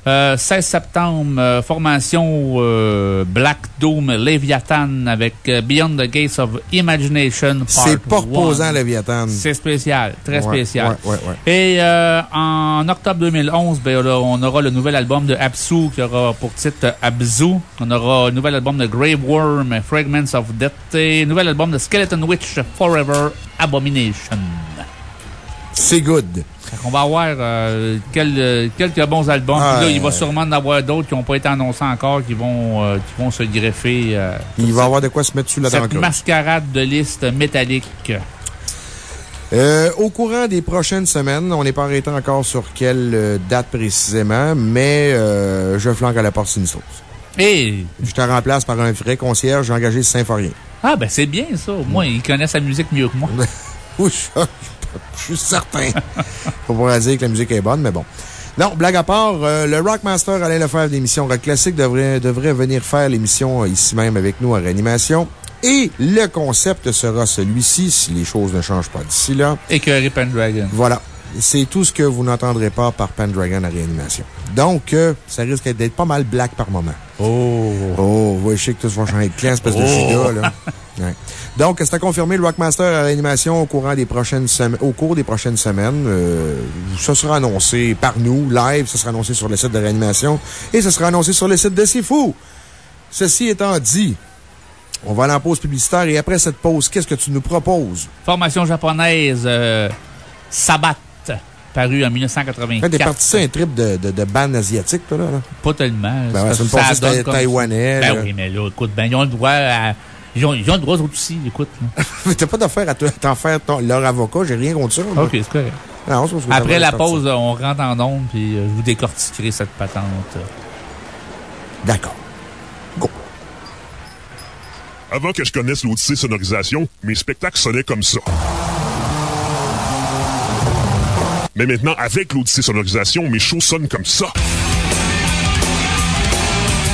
Euh, 16 septembre, euh, formation euh, Black Doom Leviathan avec euh, Beyond the Gates of Imagination. C'est pas reposant, one. Léviathan. C'est spécial, très Ouais, spécial. ouais, ouais, ouais. Et euh, en octobre 2011, ben, là, on aura le nouvel album de Absu qui aura pour titre Abzu. On aura le nouvel album de Grave Worm, Fragments of Death. Et nouvel album de Skeleton Witch, Forever Abomination. C'est good. On va avoir euh, quel- quelques bons albums. Ah, Puis là, il va sûrement en avoir d'autres qui n'ont pas été annoncés encore, qui vont, euh, qui vont se greffer. euh, Il va avoir de quoi se mettre sous la dent cette mascarade de liste métallique. Au courant des prochaines semaines, on n'est pas arrêté encore sur quelle date précisément, mais je flanque à la porte Sinistros. Et, Je te remplace par un vrai concierge, j'ai engagé Symphorien. ah, ben c'est bien ça. Moins, il connaît sa musique mieux que moi. Oui, je je suis certain. Faut pas dire que la musique est bonne, mais bon. Non, blague à part, euh, le Rockmaster Alain Lefebvre d'émission Rock Classique devrait, devrait venir faire l'émission euh, ici même avec nous à réanimation. Et le concept sera celui-ci, si les choses ne changent pas d'ici là. Écœuré Pendragon. Voilà. C'est tout ce que vous n'entendrez pas par Pendragon à réanimation. Donc, euh, ça risque d'être pas mal black par moment. Oh. Oh, je sais que tous vont changer de clan, espèce de Oh. giga, là. Ouais. Donc, c'est à confirmer le Rockmaster à réanimation au courant des prochaines semaines, au cours des prochaines semaines. Euh, ça sera annoncé par nous, live, ça sera annoncé sur le site de réanimation et ça sera annoncé sur le site de Fou. Ceci étant dit, on va aller en pause publicitaire et après cette pause, qu'est-ce que tu nous proposes? Formation japonaise, euh, Sabat, paru en T'es 1984. parti sur un trip de, de, asiatique, toi, là? là? Pas tellement. Ben, ouais, C'est une parce que passée, ça donne c'était comme- taïwanais, Ben oui, mais là, écoute, ben, ils ont le droit à. Ils ont, ils ont le droit, eux autres aussi, écoute. T'as pas d'affaire à te- t'en faire ton- leur avocat, j'ai rien contre ça. Ok, c'est correct. Non, que Après la pause, on rentre en onde, puis euh, je vous décortiquerai cette patente. D'accord. Avant que je connaisse l'Odyssée Sonorisation, mes spectacles sonnaient comme ça. Mais maintenant, avec l'Odyssée Sonorisation, mes shows sonnent comme ça.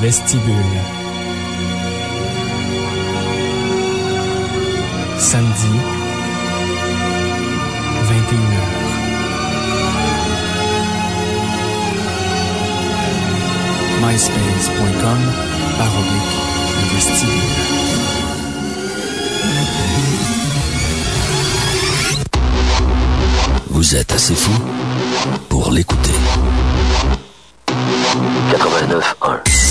Vestibule. Samedi, 21h. myspace.com baroblique le vestibule. Vous êtes assez fou pour l'écouter. 89.1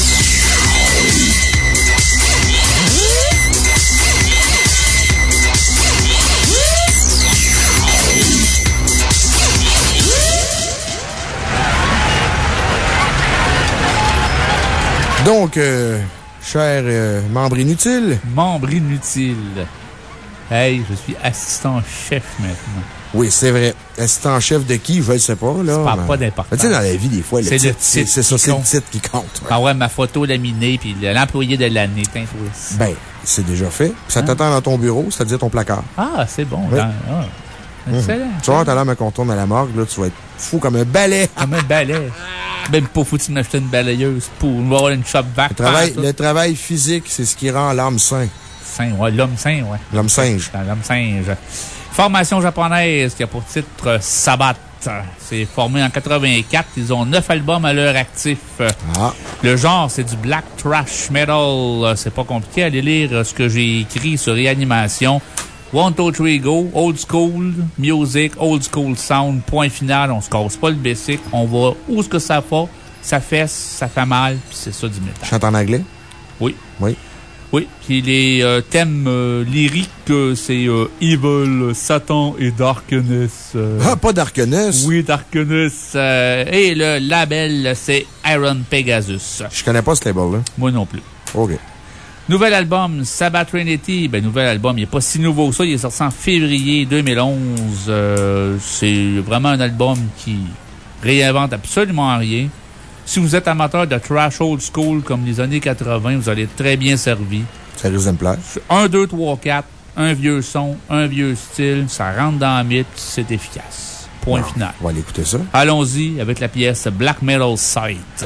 Donc, euh, cher euh, membre inutile. Membre inutile. Hey, je suis assistant-chef maintenant. Oui, c'est vrai. Assistant-chef de qui, je ne sais pas, là. Ça parle pas d'importance. Tu sais, dans la vie, des fois, le titre, c'est titre c'est ça, qui c'est le titre qui compte. ouais. Ah ouais, ma photo laminée, puis l'employé de l'année. Toi. Ben, c'est déjà fait. Ça Hein? t'attend dans ton bureau, c'est-à-dire ton placard. Ah, c'est bon. Oui. dans- ah. Excellent. Tu vois, tout à l'heure, quand on tourne à la morgue, là, tu vas être fou comme un balai. Comme un balai. Même pas foutu de m'acheter une balayeuse pour avoir une shop vac. Le travail, le travail physique, c'est ce qui rend l'âme sain. Sain, ouais, l'homme sain, ouais. L'homme singe. L'homme singe. Formation japonaise qui a pour titre Sabat. C'est formé en 84. Ils ont neuf albums à leur actif. Ah. Le genre, c'est du black trash metal. C'est pas compliqué. Allez lire ce que j'ai écrit sur Réanimation. One, two, three, go. Old school music, old school sound. Point final. On se casse pas le basic. On va où est-ce que ça fait. Ça fesse, ça fait mal, puis c'est ça du métal. Chante en anglais? Oui. Oui. Oui, puis les euh, thèmes euh, lyriques, euh, c'est Evil, Satan et Darkness. Ah, pas Darkness? Oui, Darkness. et le label, c'est Iron Pegasus. Je connais pas ce label-là. Moi non plus. OK. Nouvel album, Sabbath Trinity. Ben, nouvel album, il n'est pas si nouveau que ça. Il est sorti en février 2011. Euh, c'est vraiment un album qui réinvente absolument rien. Si vous êtes amateur de trash old school comme les années 80, vous allez être très bien servi. Ça risque de me plaire. 1, 2, 3, 4, un vieux son, un vieux style, ça rentre dans le mythe, c'est efficace. Point final. On va aller écouter ça. Allons-y avec la pièce Black Metal Sight.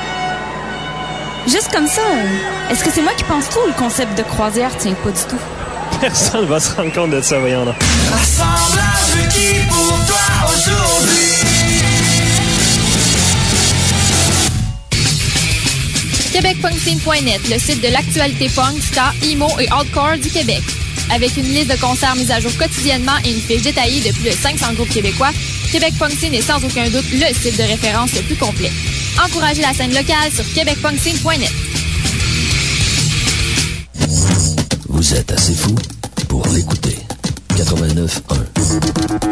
Juste comme ça, euh, est-ce que c'est moi qui pense tout ou le concept de croisière? Tient pas du tout? Personne va se rendre compte de ça, voyons là. Assemblage qui pour toi aujourd'hui. QuébecPunkScene.net, le site de l'actualité punk, ska, emo et hardcore du Québec. Avec une liste de concerts mise à jour quotidiennement et une fiche détaillée de plus de 500 groupes québécois, Québec Punk Scene est sans aucun doute le site de référence le plus complet. Encouragez la scène locale sur québecpunkscene.net. Vous êtes assez fou pour l'écouter. 89.1.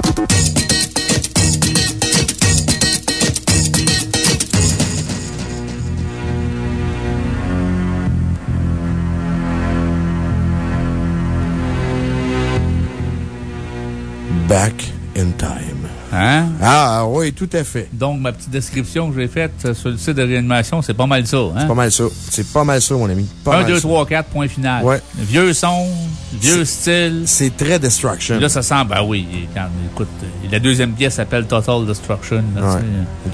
Back in time. Hein? Ah oui, tout à fait. Donc, ma petite description que j'ai faite euh, sur le site de réanimation, c'est pas mal ça. Hein? C'est pas mal ça. C'est pas mal ça, mon ami. Pas 1, mal 2, ça. 3, 4, point final. Ouais. Vieux son, vieux style. C'est très Destruction. Là, ça sent, ben oui, quand, écoute, euh, la deuxième pièce s'appelle Total Destruction. là, Ouais.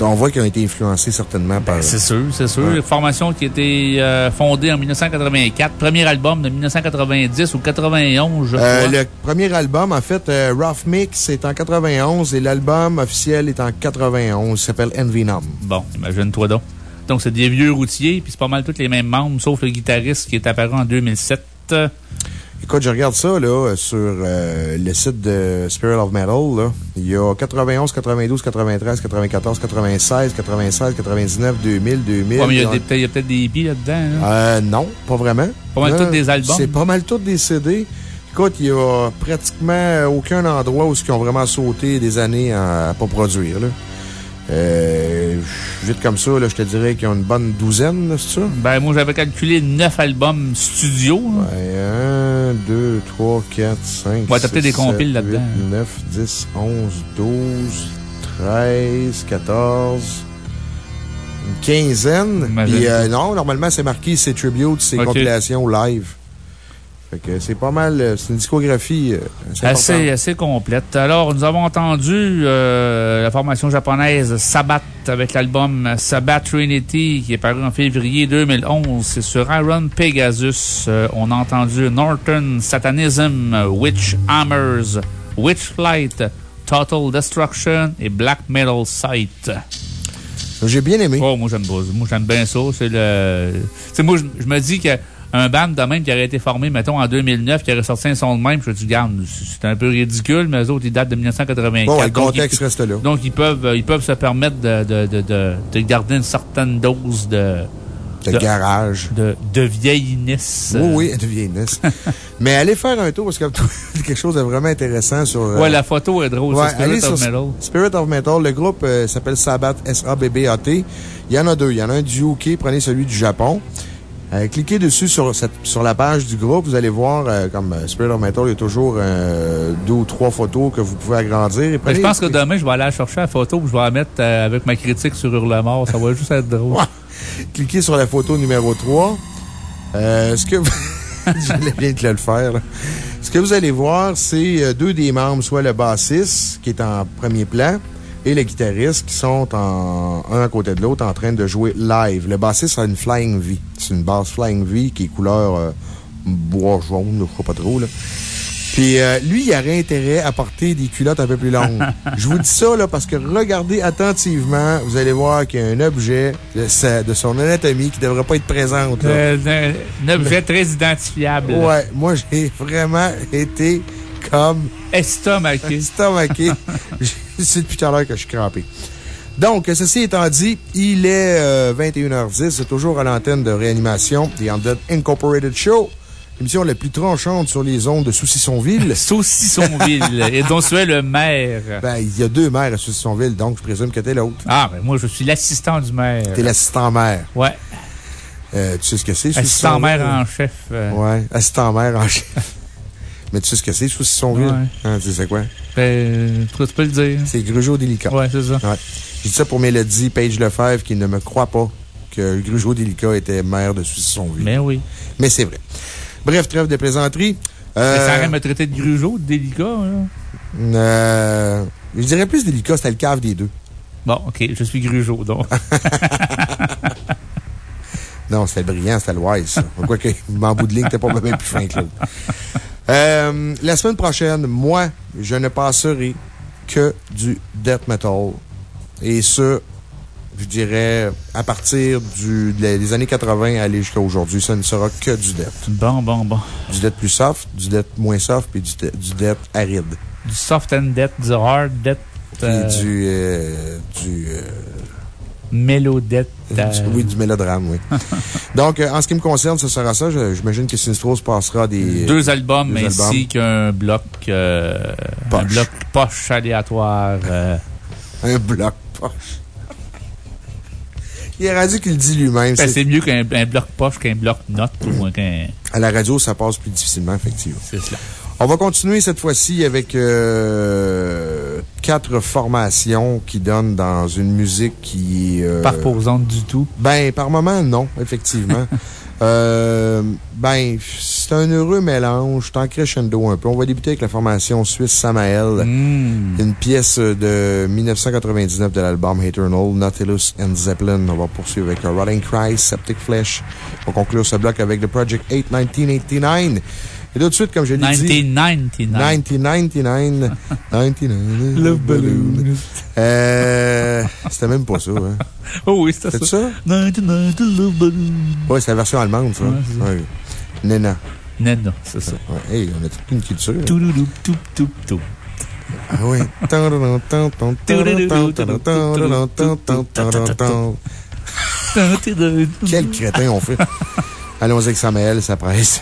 On voit qu'ils ont été influencés certainement par. Ben, C'est sûr, c'est sûr. Ouais. Formation qui a été euh, fondée en 1984. Premier album de 1990 ou 91, je Euh, le premier album, en fait, euh, Rough Mix, est en 91 et l'album officiel est en 91. Il s'appelle Envenom. Bon, imagine-toi donc. Donc, c'est des vieux routiers, puis c'est pas mal tous les mêmes membres, sauf le guitariste qui est apparu en 2007. Euh, Écoute, je regarde ça, là, sur euh, le site de Spirit of Metal, là. Il y a 91, 92, 93, 94, 96, 96, 99, 2000, 2000. ouais, mais il y a peut-être a des hippies là-dedans. là. Euh, non, pas vraiment. Pas mal tous des albums? C'est pas mal tous des CD. Écoute, il y a pratiquement aucun endroit où ils ont vraiment sauté des années à, à pas produire, là. Euh, vite comme ça, là, je te dirais qu'ils ont une bonne douzaine, là, c'est ça? Ben, moi, j'avais calculé 9 albums studio. là. 1, 2, 3, 4, 5. Ouais, t'as peut-être des compiles là-dedans. 9, 10, 11, 12, 13, 14. Une quinzaine. Puis, euh, non, normalement, c'est marqué c'est tributes, c'est Ok. compilations live. C'est pas mal. euh, C'est une discographie euh, assez complète. Alors, nous avons entendu euh, la formation japonaise Sabat avec l'album Sabat Trinity qui est paru en février 2011. C'est sur Iron Pegasus. Euh, on a entendu Norton Satanism, Witch Hammers, Witchlight, Total Destruction et Black Metal Sight. J'ai bien aimé. Oh, moi, j'aime bien ça. C'est le. Moi, je me dis que. Un band de même qui aurait été formé, mettons, en 2009, qui aurait sorti un son de même, je me dis, garde, c'est un peu ridicule, mais eux autres, ils datent de 1984. Bon, ouais, le Donc, contexte ils- reste là. Donc, ils peuvent, euh, ils peuvent se permettre de, de, de, de, de garder une certaine dose de. De garage. De, de vieilliness. Oui, oui, de vieillesse. Mais allez faire un tour parce que quelque chose de vraiment intéressant sur. euh, Ouais, la photo est drôle, Ouais, Spirit allez of sur Metal. Spirit of Metal. Le groupe euh, s'appelle Sabbath, S-A-B-B-A-T. Il y en a deux. Il y en a un du UK, prenez celui du Japon. Euh, cliquez dessus sur, cette, sur la page du groupe. Vous allez voir, euh, comme euh, Spirit of Metal, il y a toujours euh, deux ou trois photos que vous pouvez agrandir. Et Mais prenez- je pense que demain, je vais aller chercher la photo je vais la mettre avec ma critique sur Hurlemort. Ça va juste être drôle. Cliquez sur la photo numéro 3. Euh, ce que vous... J'allais bien te le faire, là. Ce que vous allez voir, c'est deux des membres, soit le bassiste, qui est en premier plan, et le guitariste, qui sont en, un à côté de l'autre en train de jouer live. Le bassiste a une Flying V. C'est une basse Flying V qui est couleur euh, bois jaune, je crois pas trop, là. Puis euh, lui, il aurait intérêt à porter des culottes un peu plus longues. Je vous dis ça là, parce que regardez attentivement, vous allez voir qu'il y a un objet de, sa- de son anatomie qui ne devrait pas être présent. Euh, un, un objet très identifiable. Ouais, moi, j'ai vraiment été comme. Estomaqué. Estomaqué. C'est depuis tout à l'heure que je suis crampé. Donc, ceci étant dit, il est euh, 21h10. C'est toujours à l'antenne de réanimation The Undead Incorporated Show. L'émission la plus tranchante sur les ondes de Saucissonville. Saucissonville. et dont tu es le maire. Ben, il y a deux maires à Saucissonville, donc je présume que t'es l'autre. Ah, ben moi, je suis l'assistant du maire. T'es l'assistant maire. Ouais. Euh, tu sais ce que c'est, Assistant maire en chef. euh. Ouais, assistant maire en chef. Mais tu sais ce que c'est, Saucissonville? Ouais. Hein, tu sais c'est quoi? Ben, tu peux le dire. C'est Grugeot délicat. Ouais, c'est ça. Ouais. J'ai dit ça pour Mélodie Page Lefebvre qui ne me croit pas que Grugeot délicat était maire de Saucissonville. Mais oui. Mais c'est vrai. Bref, trêve de plaisanterie. Mais Euh, ça aurait me traiter de grugeot, de délicat, là. euh, je dirais plus délicat, c'était le cave des deux. Bon, OK, je suis grugeot, donc. Non, c'était brillant, c'était le wise, ça. Quoi que, en bout de ligne, t'es pas même plus fin que l'autre. Euh, la semaine prochaine, moi, je ne passerai que du death metal. Et ce, je dirais, à partir du, des années 80 à aller jusqu'à aujourd'hui, ça ne sera que du death. Bon, bon, bon. Du death plus soft, du death moins soft, puis du, du death aride. Du soft and death, du hard death. Euh, du, euh, du, euh, Mélodette. euh, oui, du mélodrame, oui. Donc, euh, en ce qui me concerne, ce sera ça. J'imagine que Sinistros passera des. Deux albums deux ainsi qu'un bloc, euh, un bloc poche aléatoire. euh, Un bloc poche. Il a dit qu'il le dit lui-même. ben, c'est- mieux qu'un un bloc poche qu'un bloc note ou qu'un. À la radio, ça passe plus difficilement, effectivement. C'est cela. On va continuer cette fois-ci avec euh, quatre formations qui donnent dans une musique qui. euh, Pas reposante du tout. Ben, par moment, non, effectivement. Euh, ben, c'est un heureux mélange. En crescendo un peu. On va débuter avec la formation suisse Samael. Hmm. Une pièce de 1999 de l'album Eternal, Nautilus and Zeppelin. On va poursuivre avec euh, Rotting Christ, Septic Flesh. On va conclure ce bloc avec The Project 8 1989. Et tout de suite, comme je l'ai dit. 1999. 1999. 99. Love Balloon. Euh, c'était même pas ça, hein. Oh oui, c'était C'est ça. ça? 99 Love Balloon. Ouais, c'est la version allemande, ça. Ouais. Nena. Nena, c'est ça. Ouais. Hey, on a toute une culture. Tout, tout, tout. Ah oui. Quel crétin on fait. Allons-y avec Samuel, ça presse.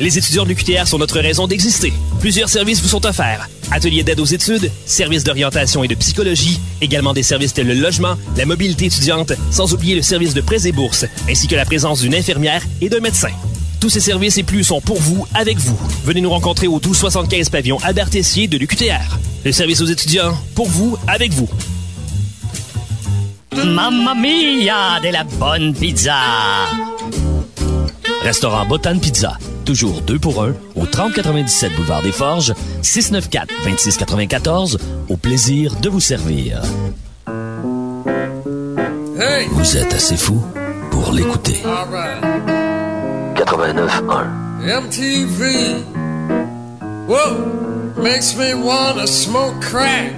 Les étudiants de l'UQTR sont notre raison d'exister. Plusieurs services vous sont offerts. Ateliers d'aide aux études, services d'orientation et de psychologie, également des services tels le logement, la mobilité étudiante, sans oublier le service de prêts et bourses, ainsi que la présence d'une infirmière et d'un médecin. Tous ces services et plus sont pour vous, avec vous. Venez nous rencontrer au 1275 pavillon Albert Tessier de l'UQTR. Le service aux étudiants, pour vous, avec vous. Mamma mia de la bonne pizza! Restaurant Botan Pizza. Toujours 2 pour 1 au 3097 boulevard des Forges, 694-2694. Au plaisir de vous servir. Hey! Vous êtes assez fou pour l'écouter. Right. 89.1 MTV. Whoa, makes me wanna smoke crack.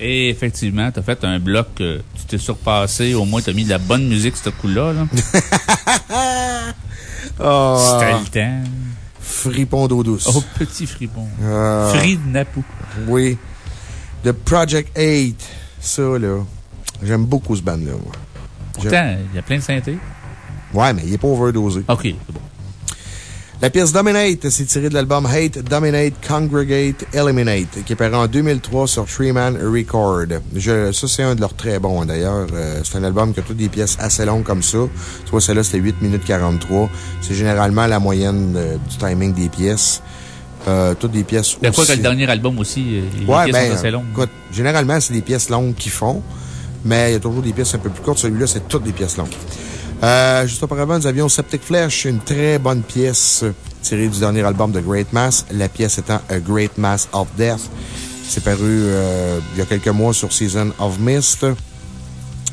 Et effectivement, t'as fait un bloc, euh, tu t'es surpassé, au moins t'as mis de la bonne musique, ce coup-là. Là. Ah. C'était le temps. Fripon d'eau douce. Oh, petit fripon. Ah. Fri de Napou. Oui. The Project 8. Ça, là. J'aime beaucoup ce band-là, moi. Pourtant, il y a plein de synthés. Ouais, mais il est pas overdosé. OK, c'est bon. La pièce Dominate, c'est tiré de l'album Hate, Dominate, Congregate, Eliminate, qui est paru en 2003 sur Three Man Record. Je, ça, c'est un de leurs très bons, d'ailleurs. Euh, c'est un album qui a toutes des pièces assez longues comme ça. Tu vois, celle-là, c'était 8 minutes 43. C'est généralement la moyenne euh, du timing des pièces. Euh, toutes des pièces Il y a quoi aussi- que le dernier album aussi, euh, les Ouais, pièces ben, sont assez longues. écoute, généralement, c'est des pièces longues qu'ils font. mais il y a toujours des pièces un peu plus courtes. Celui-là, c'est toutes des pièces longues. Euh, juste auparavant, nous avions Septic Flesh, une très bonne pièce tirée du dernier album de Great Mass, la pièce étant A Great Mass of Death. C'est paru euh, il y a quelques mois sur Season of Mist.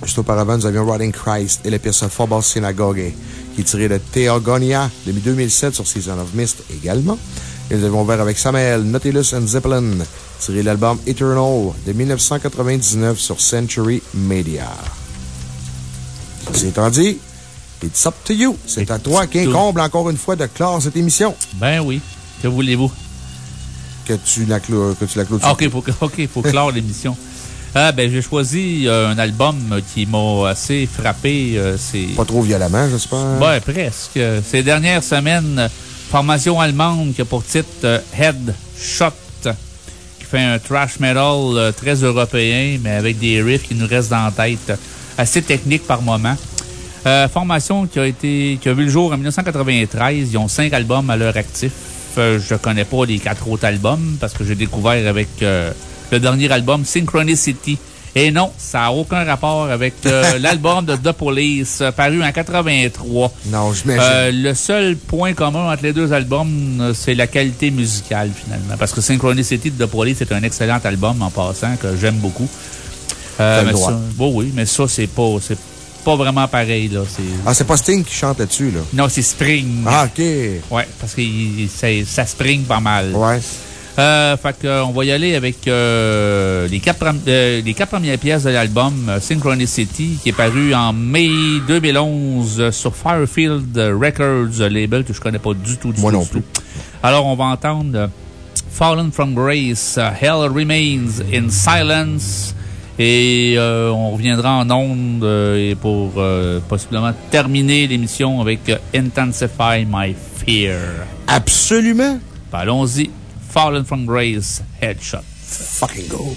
Juste auparavant, nous avions Rotting Christ et la pièce Phobos Synagogue, qui est tirée de Theogonia de 2007 sur Season of Mist également. Et nous avons ouvert avec Samuel, Nautilus and Zeppelin, tiré de l'album Eternal de 1999 sur Century Media. Ceci étant it's up to you. C'est à toi qui incombe encore une fois de clore cette émission. Ben oui. Que voulez-vous? Que tu la, clo que tu la clôtures. OK, faut, OK, faut clore l'émission. Ah, ben, j'ai choisi euh, un album qui m'a assez frappé. euh. Pas trop violemment, j'espère. Ouais, presque. Ces dernières semaines, formation allemande qui a pour titre euh, Headshot, qui fait un thrash metal très européen, mais avec des riffs qui nous restent dans la tête, assez techniques par moment. Euh, formation qui a été, qui a vu le jour en 1993. Ils ont cinq albums à leur actif. Euh, je connais pas les quatre autres albums parce que j'ai découvert avec euh, le dernier album Synchronicity. Et non, ça n'a aucun rapport avec l'album de The Police, paru en 83. Non. Euh, le seul point commun entre les deux albums, c'est la qualité musicale, finalement. Parce que Synchronicity de The Police est un excellent album, en passant, que j'aime beaucoup. Mais ça, bon, oui, mais ça, c'est pas, pas vraiment pareil, là. Ah, c'est pas Sting qui chante là-dessus, là? Non, c'est Spring. Ah, OK. Ouais, parce que ça spring pas mal. Ouais. Euh, fait que, euh, on va y aller avec euh, les, quatre, prem- euh, les quatre premières pièces de l'album Synchronicity, qui est paru en mai 2011 euh, sur Firefield Records, label que je connais pas du tout. Du Moi tout, non tout. Alors, on va entendre Fallen from Grace, Hell Remains in Silence. Et euh, on reviendra en ondes euh, pour euh, possiblement terminer l'émission avec Intensify My Fear. Absolument. Allons-y. Fallen from Grace, Headshot. Fucking go.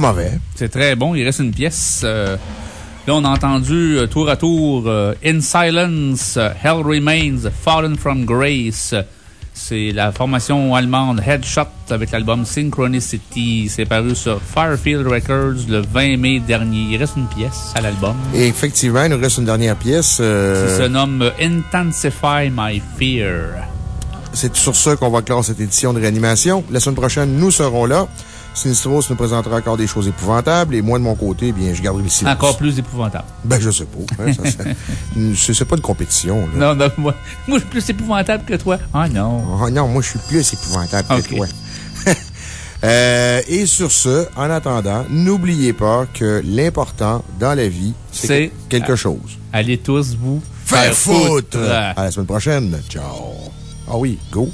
Mauvais. C'est très bon. Il reste une pièce. Euh, là, on a entendu euh, tour à tour euh, In Silence, Hell Remains, Fallen from Grace. C'est la formation allemande Headshot avec l'album Synchronicity. C'est paru sur Firefield Records le 20 mai dernier. Il reste une pièce à l'album. Et effectivement, il nous reste une dernière pièce. euh, qui se nomme Intensify My Fear. C'est sur ça qu'on va clore cette édition de réanimation. La semaine prochaine, nous serons là. Sinistros nous présentera encore des choses épouvantables et moi, de mon côté, eh bien, je garderai le silence. Encore plus épouvantable. Ben, je sais pas. hein, ça, c'est- pas de compétition, là. Non, non, moi, moi, je suis plus épouvantable que toi. Ah non. Oh non, moi, je suis plus épouvantable que toi. Euh, et sur ce, en attendant, n'oubliez pas que l'important dans la vie, c'est C'est- que- quelque chose. Allez tous vous Faire foutre! foutre. À la semaine prochaine. Ciao. Ah oui, go.